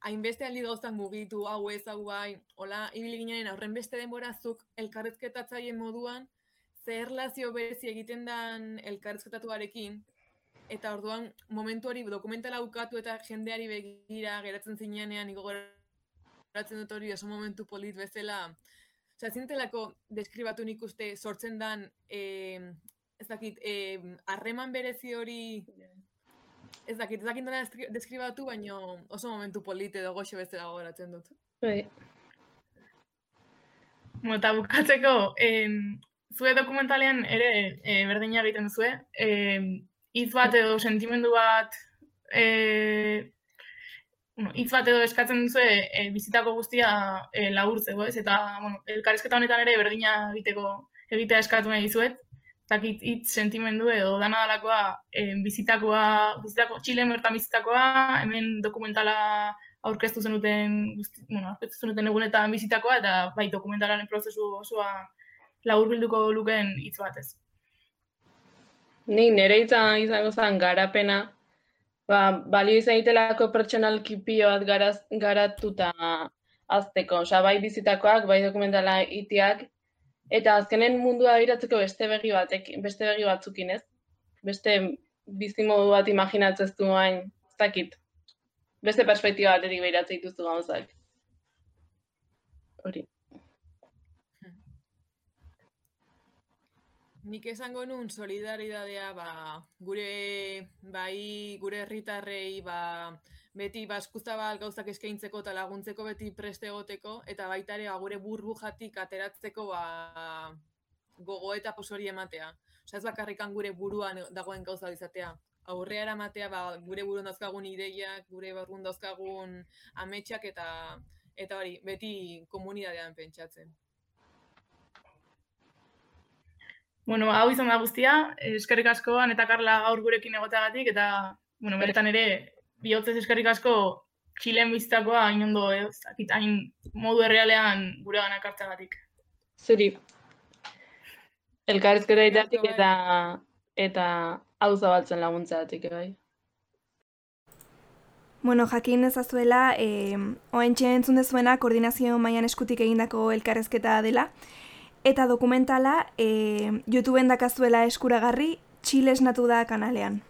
hainbeste aldiz gauztan mugitu, hau ez, hau bai, hola, ibili ginen aurren beste denbora zuk elkarrezketatzaien moduan, ze erlazio berezi egiten dan elkarrezketatuarekin, eta orduan momentu hori dokumentala bukatu eta jendeari begira geratzen zineanean niko goratzen dut hori oso momentu polit bezala. Osea, zintelako deskribatu nik uste sortzen dan eh, ez dakit, eh, harreman berezi hori ez dakit, ez dakit nola deskri- deskribatu, baino oso momentu polit edo goxo bezala gogoratzen dut. Bai. Eta bukatzeko, em, zue dokumentalean ere e, berdina egiten duzue, em, hitz bat edo sentimendu bat, e, bueno, hitz bat edo eskatzen duzue e, bizitako guztia e, laburtzeko, ez? Eta, bueno, elkarrizketa honetan ere berdina egiteko egitea eskatu nahi dizuet, zakit hitz sentimendu edo dana dalakoa e, bizitakoa, bizitako, Txilen bertan bizitakoa, hemen dokumentala aurkeztu zenuten, guzti, bueno, aurkeztu zenuten egunetan bizitakoa, eta bai dokumentalaren prozesu osoa laburbilduko lukeen hitz batez. Nire hitza izango zen garapena, ba, balio izan egitelako pertsonalki pilo bat garaz, garatuta azteko. Osea, bai bizitakoak, bai dokumentala itiak, Eta azkenen mundua begiratzeko beste begi batek, beste begi batzukin, ez? Beste bizimodu bat imaginatzen du hain, ez dakit. Beste perspektiba batetik begiratzen dituzu gauzak. Hori. Nik esango nun solidaridadea ba, gure bai gure herritarrei ba, beti ba, eskuzabal gauzak eskaintzeko eta laguntzeko beti preste egoteko eta baita ere ba, gure burbujatik ateratzeko ba, gogo eta posori ematea. Osa ez bakarrikan gure buruan dagoen gauza izatea. Aurrea eramatea ba, gure buruan dauzkagun ideiak, gure barrun dauzkagun ametsak eta eta hori, beti komunidadean pentsatzen. Bueno, hau izan da guztia, eskerrik askoan eta Karla gaur gurekin egoteagatik eta bueno, beretan ere bihotzez eskerrik asko Txilen bizitakoa hain ondo, eh? ez dakit, hain modu errealean gure gana ekartzeagatik. Zuri. Elkarrizketa itatik eta eta hau zabaltzen laguntzeatik, bai. Bueno, jakin ezazuela, eh, oentxe entzun dezuena koordinazio mailan eskutik egindako elkarrezketa dela. Eta dokumentala eh, YouTubeen dakazuela eskuragarri, Txile esnatu da kanalean.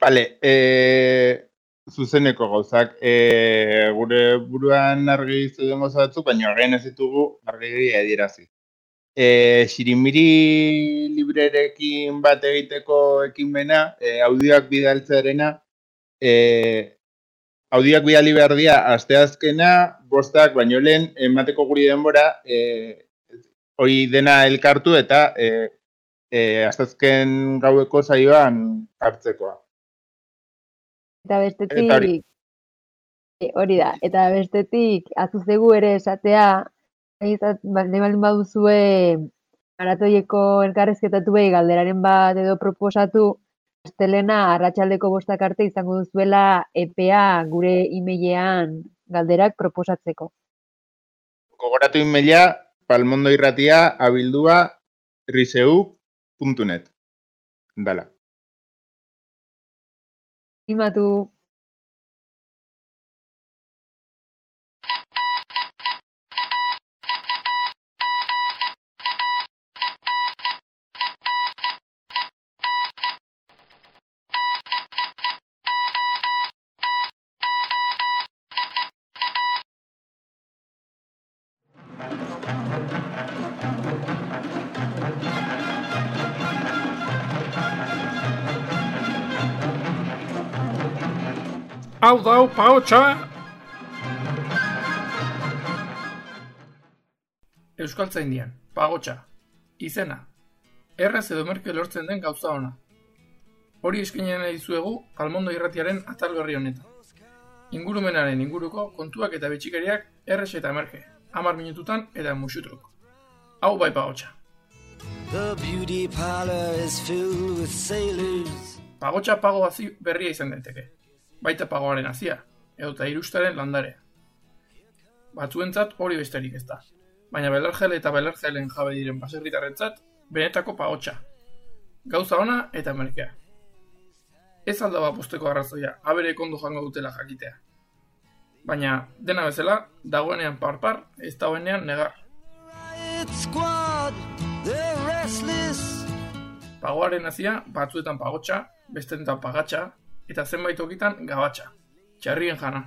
Vale, e, zuzeneko gauzak, e, gure buruan argi zeuden gauza batzuk, baina horrein ez ditugu argi adierazi. E, Xirimiri librerekin bat egiteko ekimena, e, audioak bidaltzearena, e, audioak bidali behar dira, asteazkena, bostak, baino lehen, emateko guri denbora, e, hori dena elkartu eta e, e, asteazken gaueko saioan hartzekoa. Eta Eta hori. bestetik, e, hori da, eta bestetik, azuzegu ere esatea, nahi baldin baduzue, maratoieko elkarrezketatu behi galderaren bat edo proposatu, Estelena arratsaldeko bostak arte izango duzuela EPA gure emailean galderak proposatzeko. Gogoratu inmeila, palmondo irratia, abildua, riseu.net. Dala. Animatu. Hau dau, paotxa! Euskaltzaindian, pagotxa, izena, erraz edo merke lortzen den gauza ona. Hori eskainen nahi dizuegu Palmondo irratiaren atal berri honetan. Ingurumenaren inguruko kontuak eta betxikariak errez eta merke, hamar minututan eta musutruk. Hau bai pagotxa. The beauty parlor is filled with sailors. Pagotxa pago berria izan daiteke. Baita pagoaren hazia, edota irustaren landare. Batzuentzat hori besterik ez da. Baina belargel eta belargelen jabe diren baserritarrentzat benetako pagotxa. Gauza ona eta merkea. Ez alda baposteko arrazoia, abere kondo jango dutela jakitea. Baina, dena bezala, dagoenean parpar, ez dagoenean negar. Pagoaren hazia batzuetan pagotxa, besteetan pagatxa, eta zenbait tokitan gabatxa. Txerrien jana.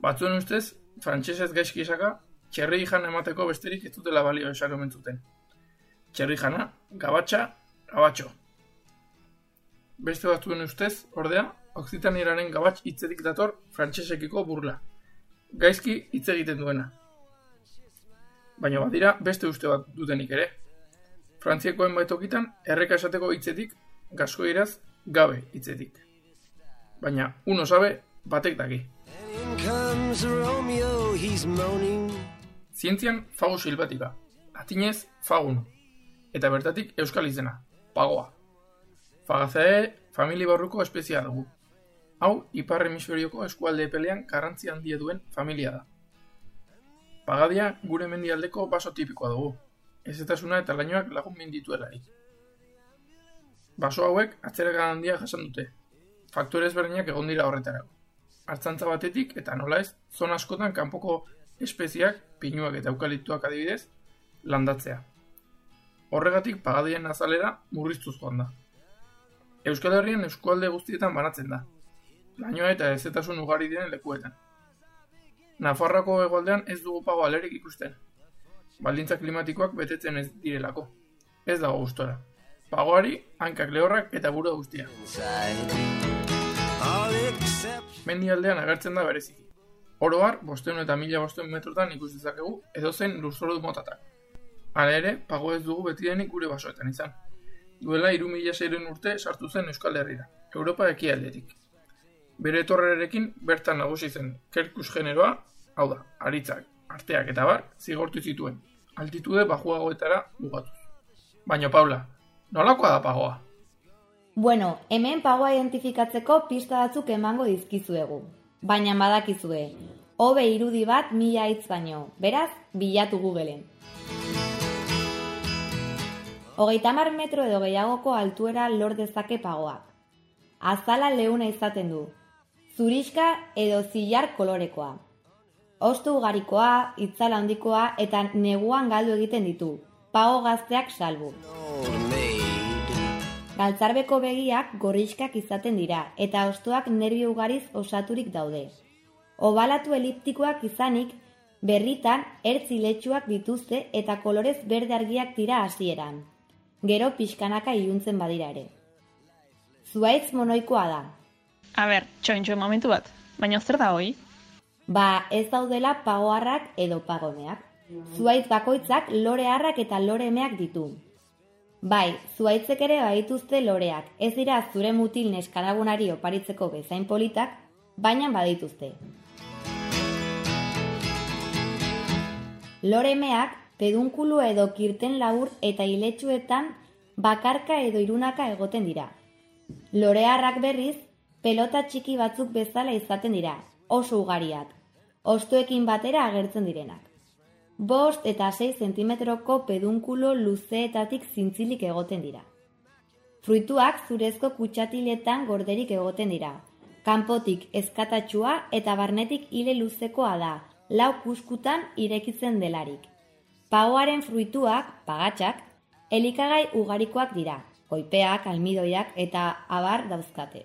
Batzuen ustez, frantsesez gaizki esaka, txerri jana emateko besterik ez dutela balio esak zuten. Txerri jana, gabatxa, gabatxo. Beste batzuen ustez, ordea, Oksitanieraren gabatx hitzetik dator frantsesekiko burla. Gaizki hitz egiten duena. Baina badira beste uste bat dutenik ere. Frantziakoen baitokitan erreka esateko hitzetik gaskoiraz gabe hitzetik. Baina uno sabe batek daki. Zientzian fago silbatika, latinez fagun, eta bertatik euskal izena, pagoa. Fagazae famili barruko espezia dugu. Hau, ipar hemisferioko eskualde epelean garrantzi handia duen familia da. Pagadia gure mendialdeko baso tipikoa dugu, ezetasuna eta lainoak lagun mindituelarik. Baso hauek atzeragan handia jasan dute, faktore ezberdinak egon dira horretarako. Artzantza batetik eta nola ez, zona askotan kanpoko espeziak, pinuak eta eukaliptuak adibidez, landatzea. Horregatik pagadien azalera murriztuz joan da. Euskal Herrian eskualde guztietan banatzen da. Lainoa eta ezetasun ugari diren lekuetan. Nafarroako hegoaldean ez dugu pago alerik ikusten. Baldintza klimatikoak betetzen ez direlako. Ez dago gustora. Pagoari, hankak lehorrak eta buru guztia. Mendi aldean agertzen da bereziki. Oroar, bosteun eta mila bosteun metrotan ikus dezakegu edozen lurzoru motatak. Hala ere, pago ez dugu beti denik gure basoetan izan. Duela iru mila seiren urte sartu zen Euskal Herrira, Europa ekialdetik. Bere etorrerekin bertan nagusi zen kerkus generoa, hau da, aritzak, arteak eta bar, zigortu zituen, altitude bajuagoetara mugatuz. Baina Paula, nolakoa da pagoa? Bueno, hemen pagoa identifikatzeko pista batzuk emango dizkizuegu. Baina badakizue, hobe irudi bat mila hitz baino, beraz, bilatu Googleen. Hogeita mar metro edo gehiagoko altuera lor dezake pagoak. Azala leuna izaten du. Zuriska edo zilar kolorekoa. Ostu ugarikoa, itzala handikoa eta neguan galdu egiten ditu. Pago gazteak salbu. Galtzarbeko begiak gorriskak izaten dira eta ostuak nerbio ugariz osaturik daude. Obalatu eliptikoak izanik, berritan ertz iletsuak dituzte eta kolorez berde argiak dira hasieran. Gero pixkanaka iluntzen badira ere. Zuaitz monoikoa da. A ber, txointxo momentu bat, baina zer da hoi? Ba, ez daudela pagoarrak edo pagomeak. Zuaitz bakoitzak lorearrak eta loremeak ditu. Bai, zuaitzek ere badituzte loreak, ez dira zure mutil neskaragunari oparitzeko bezain politak, baina badituzte. Loremeak pedunkulu edo kirten labur eta iletsuetan bakarka edo irunaka egoten dira. Lorearrak berriz, pelota txiki batzuk bezala izaten dira, oso ugariak, ostuekin batera agertzen direnak. Bost eta 6 zentimetroko pedunkulo luzeetatik zintzilik egoten dira. Fruituak zurezko kutsatiletan gorderik egoten dira. Kanpotik ezkatatxua eta barnetik hile luzekoa da, lau kuskutan irekitzen delarik. Pagoaren fruituak, pagatxak, elikagai ugarikoak dira, koipeak, almidoiak eta abar dauzkate.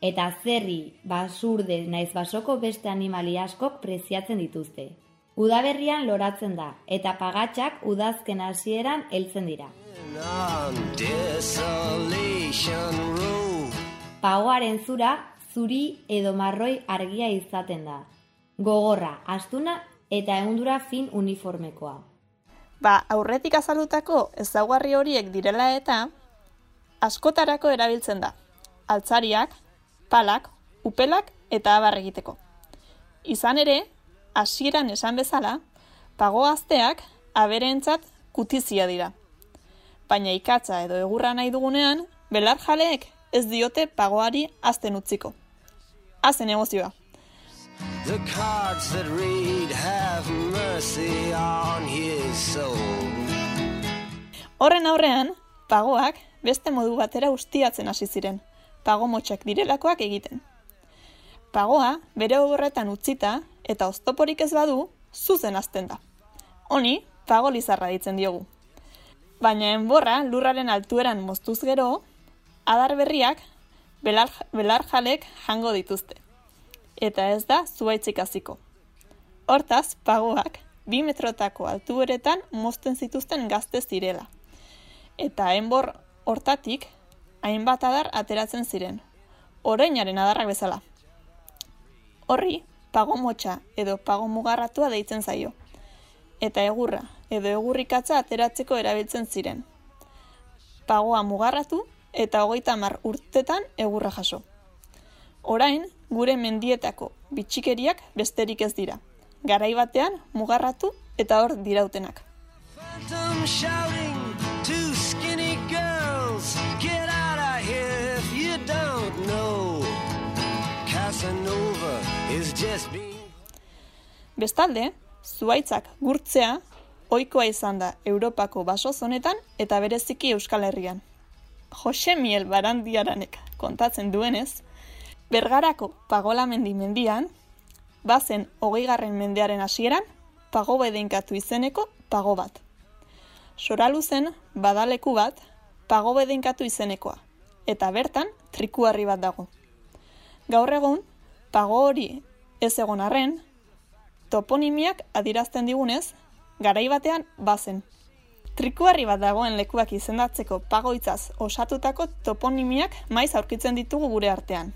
Eta zerri, basurde naiz basoko beste animali askok preziatzen dituzte. Udaberrian loratzen da, eta pagatxak udazken hasieran heltzen dira. Pagoaren zura, zuri edo marroi argia izaten da. Gogorra, astuna eta ehundura fin uniformekoa. Ba, aurretik azaldutako ezaugarri horiek direla eta askotarako erabiltzen da. Altzariak, palak, upelak eta abar egiteko. Izan ere, hasieran esan bezala, pago gazteak aberentzat kutizia dira. Baina ikatza edo egurra nahi dugunean, belar jaleek ez diote pagoari azten utziko. Hazen emozioa. The cards that read have mercy on his soul. Horren aurrean, pagoak beste modu batera ustiatzen hasi ziren, pago motxak direlakoak egiten. Pagoa bere horretan utzita eta oztoporik ez badu, zuzen azten da. Honi, pago lizarra ditzen diogu. Baina enborra lurraren altueran moztuz gero, adar berriak belar, belar jalek jango dituzte. Eta ez da zuaitzik hasiko. Hortaz, pagoak bi metrotako altueretan mozten zituzten gazte zirela. Eta enbor hortatik, hainbat adar ateratzen ziren. Orainaren adarrak bezala. Horri, pago motxa edo pago mugarratua deitzen zaio. Eta egurra edo egurrikatza ateratzeko erabiltzen ziren. Pagoa mugarratu eta hogeita mar urtetan egurra jaso. Orain, gure mendietako bitxikeriak besterik ez dira. Garai batean mugarratu eta hor dirautenak. Phantom shouting Bestalde, zuaitzak gurtzea ohikoa izan da Europako baso zonetan eta bereziki Euskal Herrian. Jose Miel Barandiaranek kontatzen duenez, Bergarako pagolamendi mendian, bazen hogeigarren mendearen hasieran, pago bedeinkatu izeneko pago bat. Soralu zen badaleku bat, pago bedeinkatu izenekoa, eta bertan trikuarri bat dago. Gaur egun, pago hori ez egon arren, toponimiak adirazten digunez, garai batean bazen. Trikuarri bat dagoen lekuak izendatzeko pagoitzaz osatutako toponimiak maiz aurkitzen ditugu gure artean.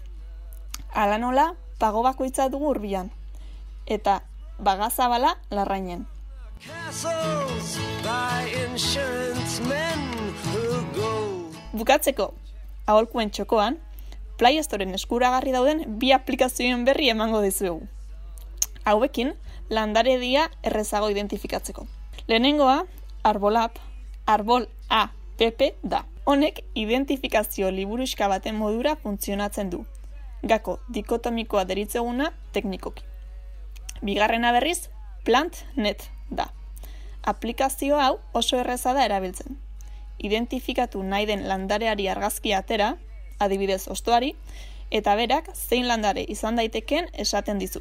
Hala nola, pago bakoitza dugu urbian, eta bagazabala larrainen. Bukatzeko, aholkuen txokoan, Play Storeen eskuragarri dauden bi aplikazioen berri emango dizuegu. Hauekin, landare dia errezago identifikatzeko. Lehenengoa, Arbolap, Arbol A, PP da. Honek identifikazio liburuxka baten modura funtzionatzen du. Gako dikotomikoa deritzeguna teknikoki. Bigarrena berriz, PlantNet da. Aplikazio hau oso erreza da erabiltzen. Identifikatu nahi den landareari argazkia atera, adibidez ostoari, eta berak zein landare izan daiteken esaten dizu.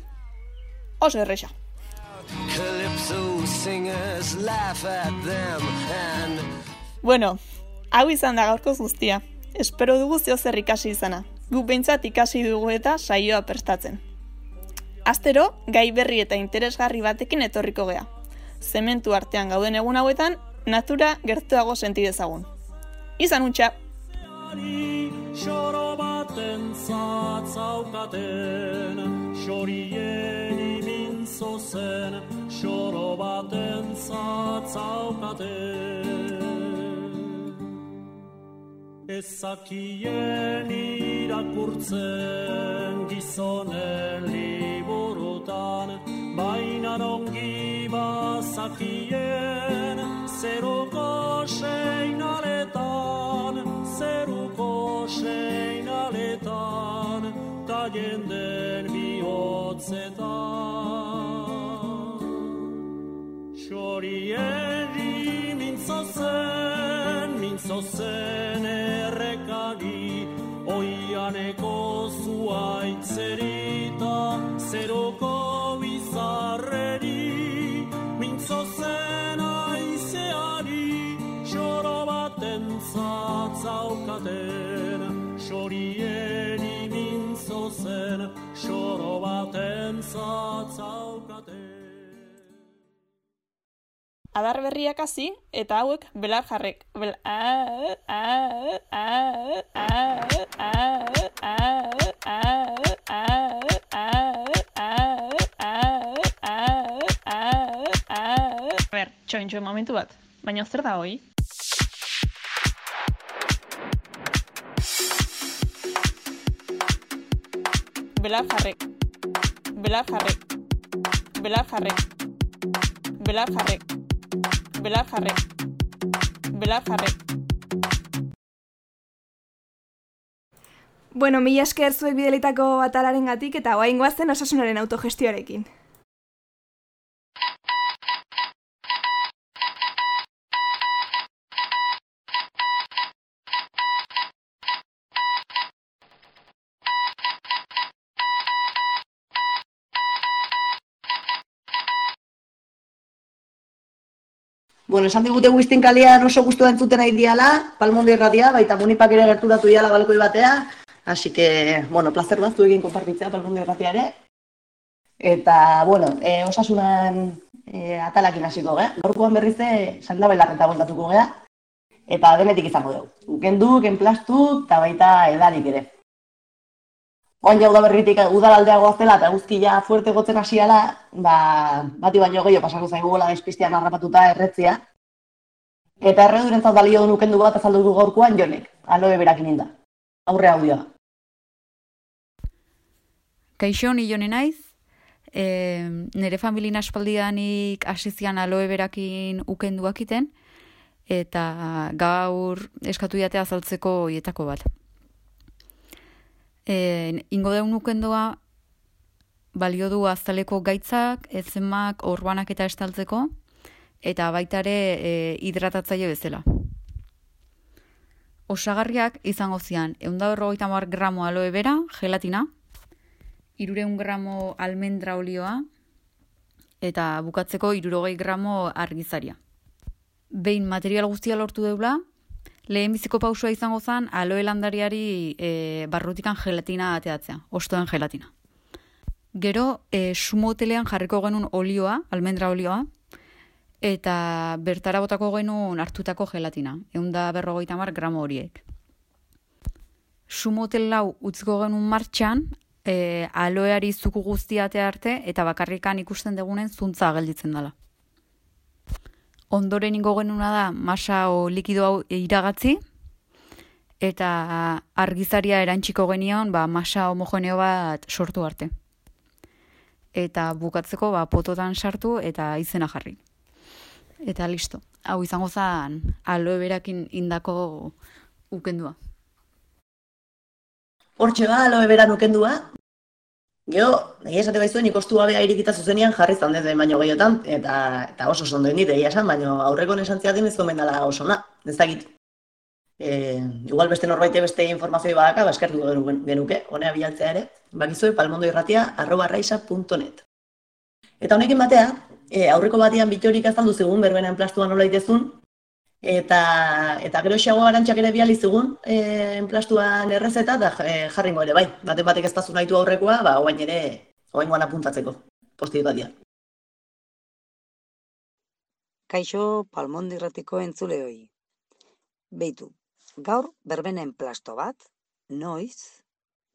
Oso erresa. Bueno, hau izan da gaurko guztia. Espero dugu zeo zer ikasi izana. Gu behintzat ikasi dugu eta saioa prestatzen. Astero, gai berri eta interesgarri batekin etorriko gea. Zementu artean gauden egun hauetan, natura gertuago senti dezagun. Izan untxa! Xoro baten zatzaukaten Xorieni mintzo zen Xoro baten Ezakien irakurtzen gizonen liburutan Baina ongi bazakien zeruko seinaletan Zeruko seinaletan Ta jenden bihotzetan. Xorieri mintzo zen, mintzo zen errekari Oianeko zuaitzerita, zeruko Xorieri mintzo zen, xoro baten zatzaukaten Adar berriak hasi eta hauek belar jarrek. Bel a a a a a Ber, txoin txoin momentu bat. Baina zer da hoi? Belar jarrek. Belar jarrek. Belar jarrek. Belar jarrek. Belar jarrek. Belar jarrek. Bueno, mila esker zuek bidelitako atalaren gatik eta guain goazen osasunaren autogestioarekin. Bueno, esan digute guiztin kalean oso guztu entzuten nahi diala, palmondo irratia, baita munipak ere gerturatu diala balkoi batea, así que, bueno, placer bat zuekin konpartitzea palmondo irratia ere. Eta, bueno, e, osasunan e, atalakin hasiko ge, gaurkoan berriz e, sanda belarreta kontatuko gea, eta denetik izango dugu. Kendu, kenplastu, eta baita edarik ere. Oan jau da berritik udalaldea goazela eta guzkia fuerte gotzen hasiala, ba, bati baino gehiago pasako zaigula despistean harrapatuta erretzia. Eta erredurentzat balio du nukendu bat azaldu du gaurkoan jonek, aloe berakin inda. Aurre audioa. Kaixo, ni jone naiz. E, nere familin aspaldidanik asizian aloe berakin ukenduak iten, eta gaur eskatu jatea azaltzeko hietako bat. E, ingo deun ukendoa balio du azaleko gaitzak, ezemak, orbanak eta estaltzeko, eta baita ere e, hidratatzaile bezala. Osagarriak izango zian, eunda berrogeita mar gramo aloe bera, gelatina, irureun gramo almendra olioa, eta bukatzeko irurogei gramo argizaria. Behin material guztia lortu deula, lehenbiziko pausua izango zen aloe landariari e, barrutikan gelatina ateatzea, ostoen gelatina. Gero, e, sumo hotelean jarriko genuen olioa, almendra olioa, eta bertara botako genuen hartutako gelatina, egun da berrogeita mar gramo horiek. Sumo hotel lau utziko genuen martxan, e, aloeari zuku guztiate arte, eta bakarrikan ikusten degunen zuntza gelditzen dela. Ondoren ingo genuna da masa o likido hau iragatzi, eta argizaria erantxiko genion ba, masa homogeneo bat sortu arte. Eta bukatzeko ba, pototan sartu eta izena jarri. Eta listo. Hau izango zen aloe berakin indako ukendua. Hortxe ba, aloe beran ukendua. Gero, nahi esate baizuen ikostu gabea irikita zuzenean jarri zan den baino gehiotan, eta, eta oso oso ondo dit, egia esan, baino aurreko nesan ziaten ez gomendala oso na, ez dakit. E, igual beste norbaite beste informazioi badaka, baskertu genuke, honea bialtzea ere, bakizue palmondoirratia arroba raisa.net. Eta honekin batea, e, aurreko batean bitorik azaldu zigun, berbena enplastuan nola itezun, eta, eta gero xago arantxak ere biali zigun, e, enplastuan errezeta, da e, jarringo ere, bai, baten batek ez tazu nahitu aurrekoa, ba, oain ere, oain guan apuntatzeko, posti batia. Kaixo Palmondo irratiko entzuleoi. Beitu, gaur berbenen plasto bat, noiz,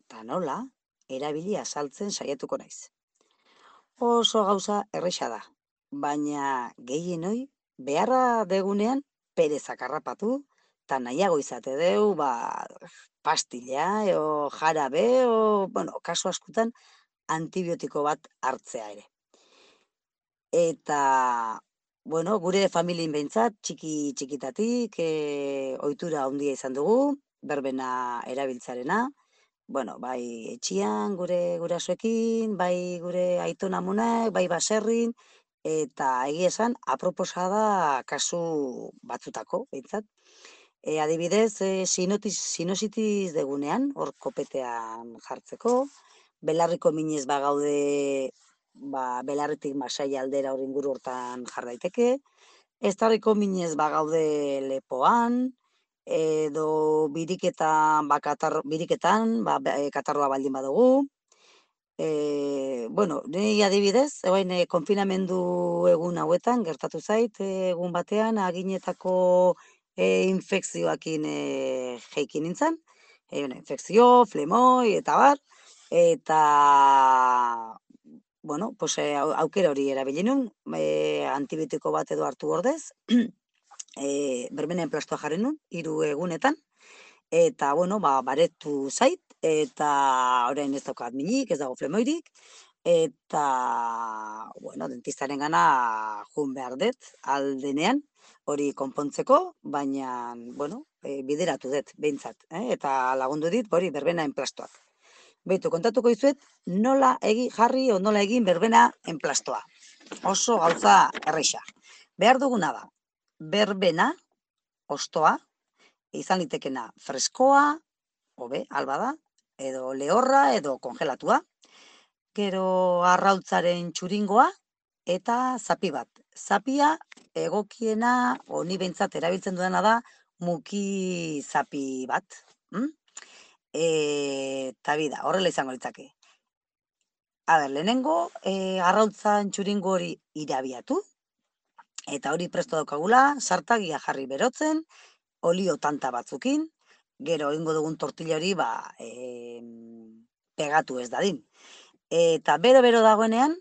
eta nola, erabili azaltzen saiatuko naiz. Oso gauza erresa da, baina gehienoi beharra degunean perezak harrapatu, eta nahiago izate deu, ba, pastilla, o jarabe, o, bueno, kasu askotan, antibiotiko bat hartzea ere. Eta, bueno, gure familien behintzat, txiki txikitatik, e, ohitura handia izan dugu, berbena erabiltzarena, bueno, bai etxian, gure gurasoekin, bai gure aitona amonak, bai baserrin, eta egia esan, aproposa da kasu batzutako, behintzat. E, adibidez, e, sinotis, sinositis degunean, hor kopetean jartzeko, belarriko minez bagaude, ba, belarritik masai aldera hor inguru hortan jar daiteke, estarriko minez bagaude lepoan, edo biriketan, ba, katar, biriketan, ba, e, katarroa baldin badugu, E, bueno, ni adibidez, ebain konfinamendu egun hauetan, gertatu zait, egun batean, aginetako e, infekzioakin e, jeikin nintzen, e, infekzio, flemoi, eta bar, eta, bueno, pues, au- aukera hori erabili nun, e, antibiotiko bat edo hartu ordez, [CLEARS THROAT] e, berbenen plastoa jarri nun, hiru egunetan, eta, bueno, ba, baretu zait, eta orain ez daukat minik, ez dago flemoirik, eta, bueno, dentistaren gana jun behar dut, aldenean, hori konpontzeko, baina, bueno, e, bideratu dut, behintzat, eh? eta lagundu dit, hori berbena enplastoak. Beitu, kontatuko izuet, nola egi, jarri o nola egin berbena enplastoa. Oso gauza erreixa. Behar duguna da, berbena, ostoa, izan litekena freskoa, hobe, alba da, edo lehorra, edo kongelatua, gero arrautzaren txuringoa, eta zapi bat. Zapia egokiena, o ni behintzat erabiltzen dudana da, muki zapi bat. Mm? Eta bida, horrela izango litzake. A ber, lehenengo, e, arrautzan txuringo hori irabiatu, eta hori presto daukagula, sartagia jarri berotzen, olio tanta batzukin, gero egingo dugun tortilla hori ba, e, pegatu ez dadin. Eta bero-bero dagoenean,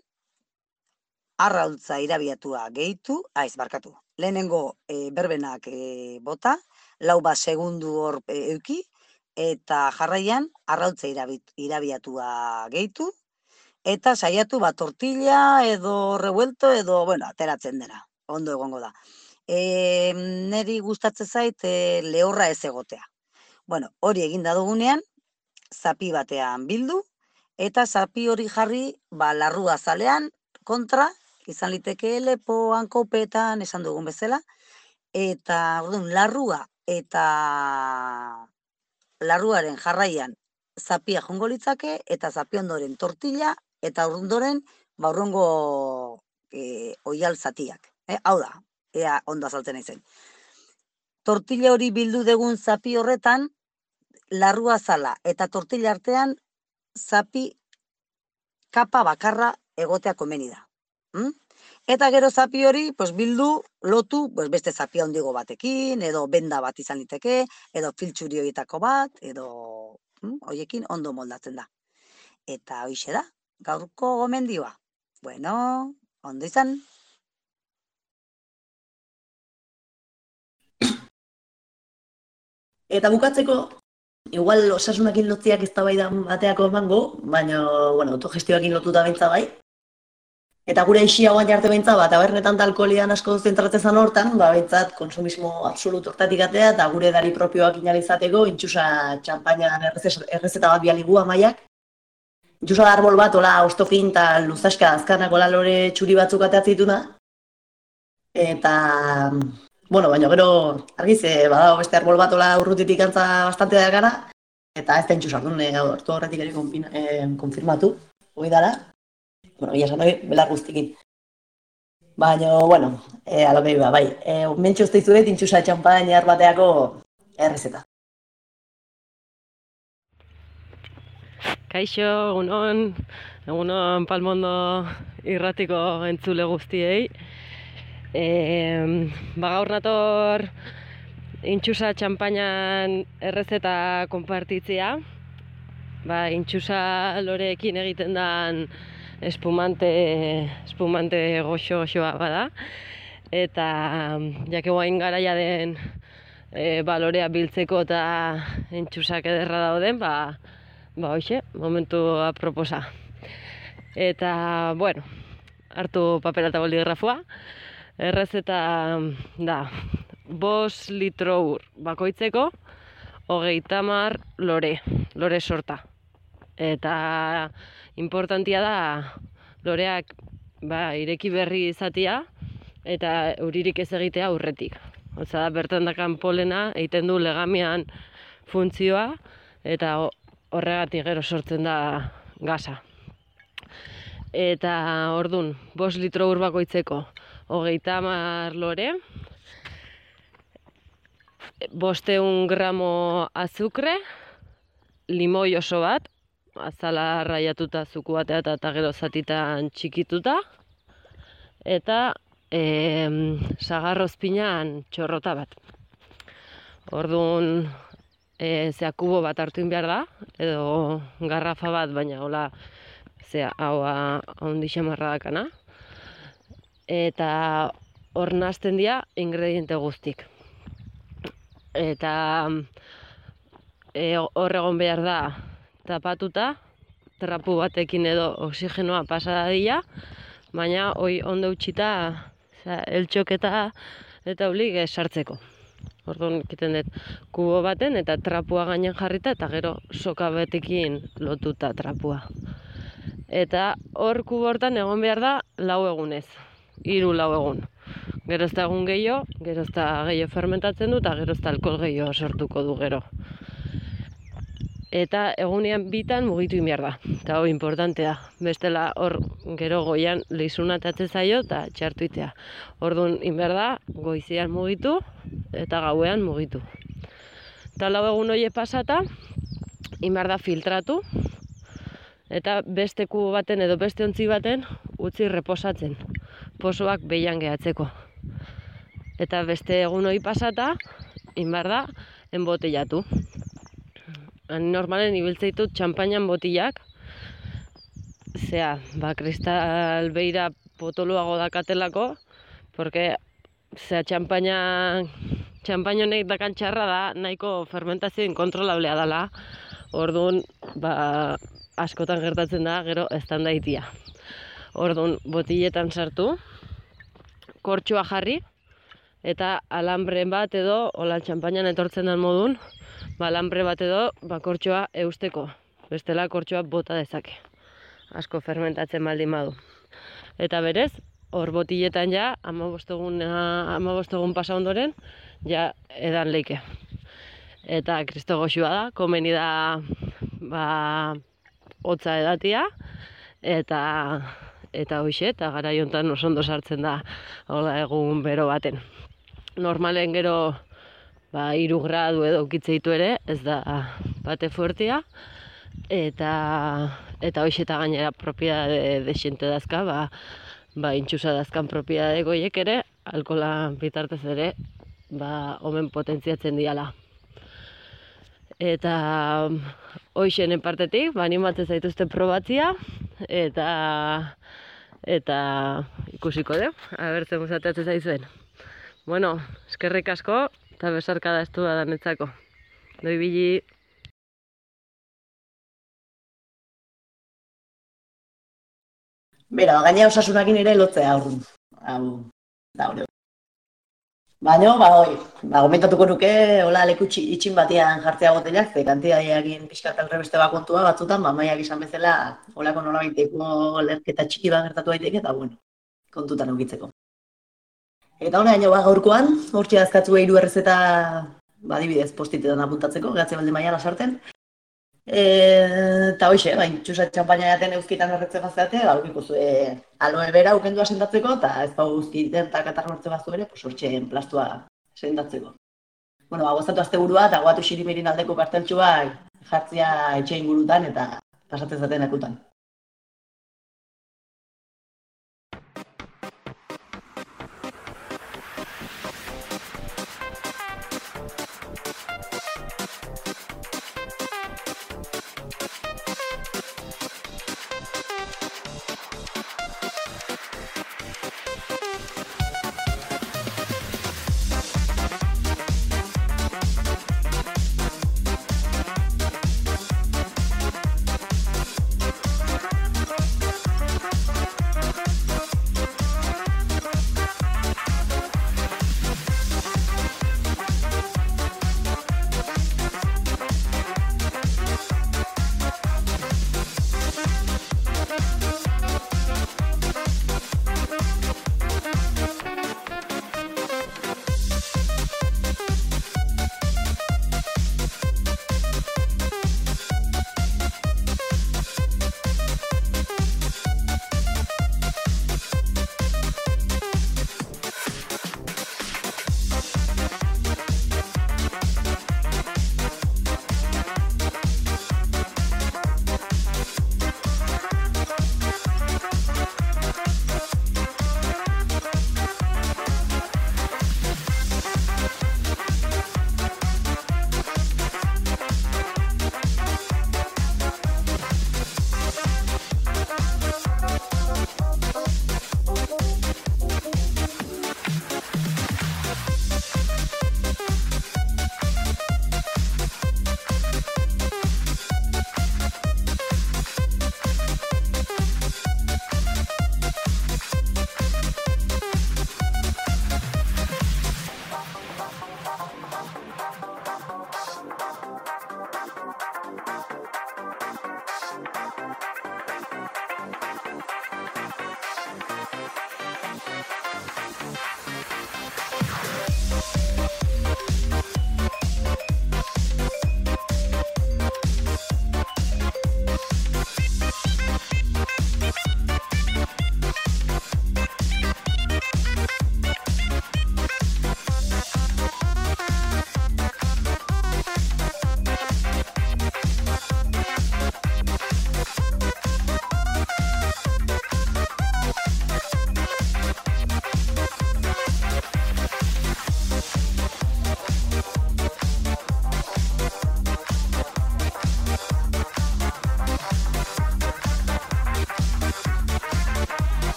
arraultza irabiatua gehitu, aiz, barkatu. Lehenengo e, berbenak e, bota, lau bat segundu hor e, euki, eta jarraian arraultza irabit, irabiatua gehitu, eta saiatu bat tortilla edo revuelto edo, bueno, ateratzen dena, ondo egongo da. E, neri gustatzen zait e, lehorra ez egotea. Bueno, hori eginda dugunean, zapi batean bildu, eta zapi hori jarri, ba, larrua zalean, kontra, izan liteke lepoan, kopetan, esan dugun bezala, eta, orduan, larrua eta larruaren jarraian zapia jongo litzake eta zapi ondoren tortilla eta ondoren ba urrungo e, oial zatiak. E, hau da, ea ondo azaltzen naizen. Tortilla hori bildu degun zapi horretan, larrua zala eta tortilla artean zapi kapa bakarra egotea komeni da. Mm? Eta gero zapi hori, pues, bildu, lotu, pues, beste zapia handigo batekin, edo benda bat izan liteke, edo filtxuri horietako bat, edo mm, hoiekin ondo moldatzen da. Eta hoixe da, gaurko gomendioa. Bueno, ondo izan. Eta bukatzeko, igual osasunakin lotziak ez da bateako emango, baina, bueno, autogestioakin lotuta beintza bai. Eta gure isia guan jarte beintza, ba, tabernetan da alkoholian asko zentratzen hortan, ba, beintzat konsumismo absolut hortatik atea, eta gure dari propioak inalizateko, intxusa txampainan errezeta bat bialigu amaiak. Intxusa da arbol bat, ola, ostofin eta luzaska azkanak ola lore txuri batzuk ateatzituna. Eta, bueno, baina gero, argiz, e, badago beste arbol bat ola urrutitik antza bastante da gara, eta ez da intxusa ardun, e, orto horretik ere konfirmatu, hoi dara. Bueno, ia esan hori, belar guztikin. Baina, bueno, e, alo iba, bai. E, mentxo ez daizu dut, intxusa txampainar bateako errezeta. Kaixo, egunon, egunon palmondo irratiko entzule guztiei. E, ba gaur nator intxusa txampainan errezeta konpartitzea. Ba, intxusa loreekin egiten dan espumante, espumante goxo goxoa bada. Eta jake guain garaia den e, balorea biltzeko eta intxusak ederra dauden, ba, ba hoxe, momentu aproposa. Eta, bueno, hartu papera eta boligrafua. Errezeta da, bos litro ur bakoitzeko, hogeita mar lore, lore sorta. Eta importantia da loreak ba, ireki berri izatea eta euririk ez egitea aurretik. Oza, da, bertan dakan polena egiten du legamian funtzioa eta ho- horregatik gero sortzen da gasa. Eta ordun, bos litro ur bakoitzeko, hogeita hamar lore, bosteun gramo azukre, limoi oso bat, azala raiatuta zuku batea eta, eta gero zatitan txikituta, eta e, sagarrozpinan txorrota bat. Orduan, e, zea kubo bat hartu behar da, edo garrafa bat, baina hola, zea, hau handi xamarra dakana. Eta hor nazten dira ingrediente guztik. Eta e, hor egon behar da tapatuta, trapu batekin edo oxigenoa pasa dadila, baina hoi ondo utxita eltxoketa eta oblig sartzeko. Orduan, egiten dut kubo baten eta trapua gainen jarrita eta gero soka batekin lotuta trapua. Eta hor kubo hortan egon behar da lau egunez, hiru lau egun. Gero ez da egun gehiago, gero ez da gehiago fermentatzen du eta gero ez da alkohol gehiago sortuko du gero. Eta egunean bitan mugitu egin behar da. Eta hori importante da. Bestela hor gero goian atatzen zaio eta txartu itea. Orduan egin behar da goizean mugitu eta gauean mugitu. Eta lau egun hoie pasata, egin behar da filtratu eta beste kubo baten edo beste ontzi baten utzi reposatzen. Posoak behian gehatzeko. Eta beste egun hori pasata, egin behar da enbotellatu. Normalen ibiltzen ditut txampainan botillak, zea, ba, kristal beira potoloago dakatelako, porque, zea, txampaina, txampaino honek dakan txarra da, nahiko fermentazio inkontrolablea dela, orduan, ba, askotan gertatzen da, gero eztanda itia. Orduan, botilletan sartu, kortxoa jarri, eta alambren bat edo, hola txampainan etortzen den modun, ba, alambre bat edo, ba, kortxoa eusteko. Bestela kortxoa bota dezake. Asko fermentatzen baldin badu. Eta berez, hor botiletan ja, ama bostegun, ama bostegun pasa ondoren, ja edan leike. Eta kristo goxua da, komeni da ba, hotza edatia, eta eta hoxe, eta gara jontan oso ondo sartzen da hola egun bero baten. Normalen gero ba, iru gradu edo ukitze ere, ez da bate fuertea, eta eta hoxe eta gainera propiedade desente dazka, ba, ba intxusa dazkan propiedade goiek ere, alkola bitartez ere, ba, omen potentziatzen diala. Eta hoixenen partetik, ba, animatzen zaituzte probatzia, eta eta ikusiko deu, abertzen gustatzen zaizuen. Bueno, eskerrik asko, eta besarka da estu da netzako. Doi bili. Bera, gaina osasunakin ere lotzea aurrun. Hau, da hori. Baina, ba, hoi, ba, gomentatuko nuke, hola, leku txi- itxin batean jartzea botelak, ze kantidadiagin pixka talre beste bakontua batzutan, ba, maiak izan bezala, holako nolabaiteko lerketa txiki bat gertatu daiteke, eta bueno, kontutan ukitzeko. Eta hona, ba, gaurkoan, hortxe azkatzu hiru errezeta, ba, adibidez, postitetan apuntatzeko, gatze balde maiala sarten. E, eta hoxe, ba, intxusa txampaina jaten euskitan erretzen bazate, ba, ukiko zue aloe bera ukendua sendatzeko, eta ez ba euskiten eta katar nortze bazu ere, pues hortxe plastua sendatzeko. Bueno, ba, gozatu azte burua, eta guatu xirimirin aldeko karteltxuak jartzia etxe ingurutan eta pasatzen zaten akutan.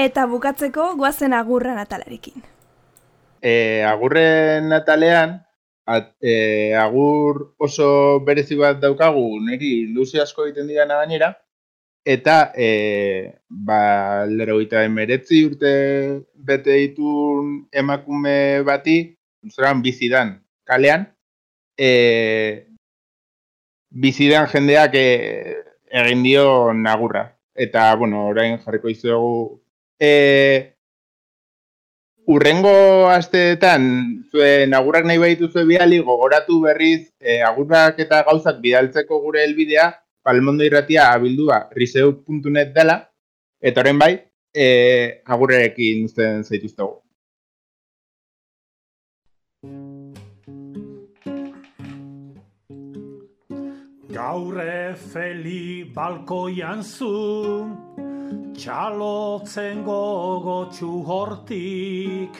Eta bukatzeko goazen agurra natalarekin. E, agurren atalean, at, e, agur oso berezi bat daukagu, niri luze asko egiten dira gainera, eta e, ba, lero emeretzi urte bete ditun emakume bati, zoran bizidan kalean, e, bizidan jendeak e, egin dio nagurra. Eta, bueno, orain jarriko izuegu. E, urrengo asteetan, zue nagurrak nahi baitu zue bidali, gogoratu berriz, e, agurrak eta gauzak bidaltzeko gure helbidea, palmondo irratia abildua riseu.net dela, eta orain bai, e, agurrekin uzten zaituztegu. Gaur efeli balkoian zu, txalotzen gogotxu hortik,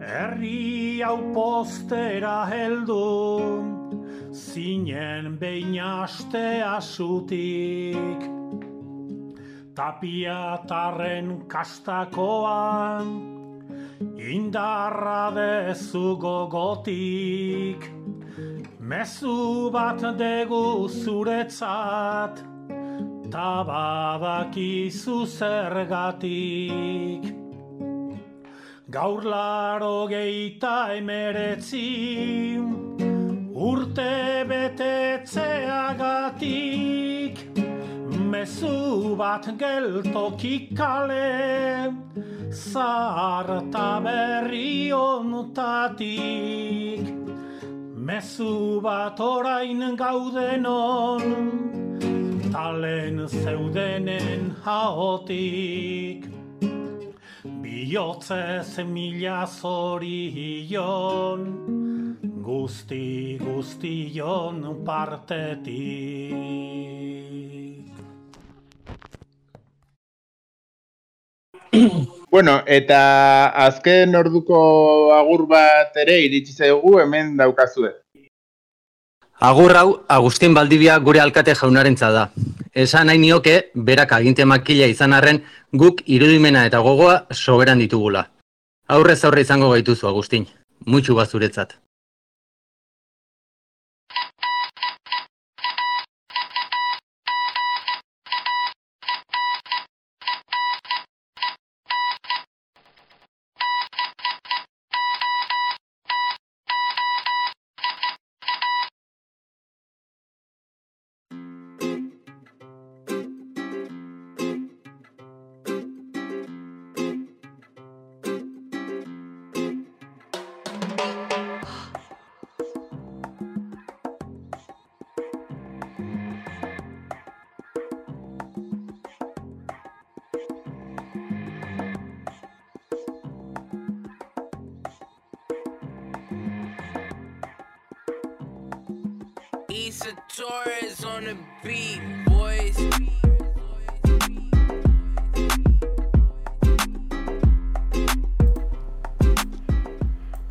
herri hau postera heldu, zinen behin astea sutik. Tapiatarren kastakoan, indarra dezu gogotik, Mezu bat degu zuretzat, ta badakizu zergatik. Gaur laro geita emeretzi, urte betetzeagatik. Mezu bat geltokik kale, zarta berri onutatik. Mezu bat orain gaudenon, talen zeudenen haotik. Bihotzez mila zorion, guzti guztion partetik. Bueno, eta azken orduko agur bat ere iritsi zaigu hemen daukazue. Agur hau Agustin Baldibia gure alkate jaunarentza da. Esan nahi nioke, berak aginte makila izan arren, guk irudimena eta gogoa soberan ditugula. Aurrez aurre izango gaituzu, Agustin. Mutxu bazuretzat. Issa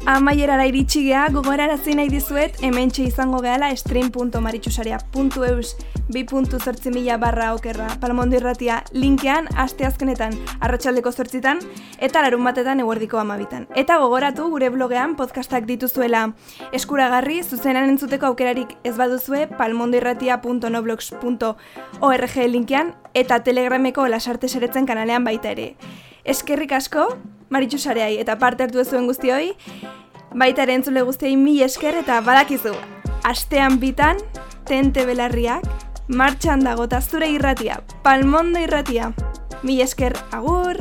Amaierara iritsi gea, gogorarazi nahi dizuet, hemen izango gehala stream.maritxusaria.eus 2.zortzi mila barra okerra palmondo irratia linkean aste azkenetan arratsaldeko zortzitan eta larun batetan eguerdiko amabitan. Eta gogoratu gure blogean podcastak dituzuela eskuragarri zuzenan entzuteko aukerarik ez baduzue palmondoirratia.noblogs.org linkean eta telegrameko lasarte seretzen kanalean baita ere. Eskerrik asko, Maritxu Sareai, eta parte hartu zuen guztioi, baita ere entzule guztioi mi esker eta badakizu. Astean bitan, tente belarriak, martxan dago zure irratia, palmondo irratia. Mi esker, agur!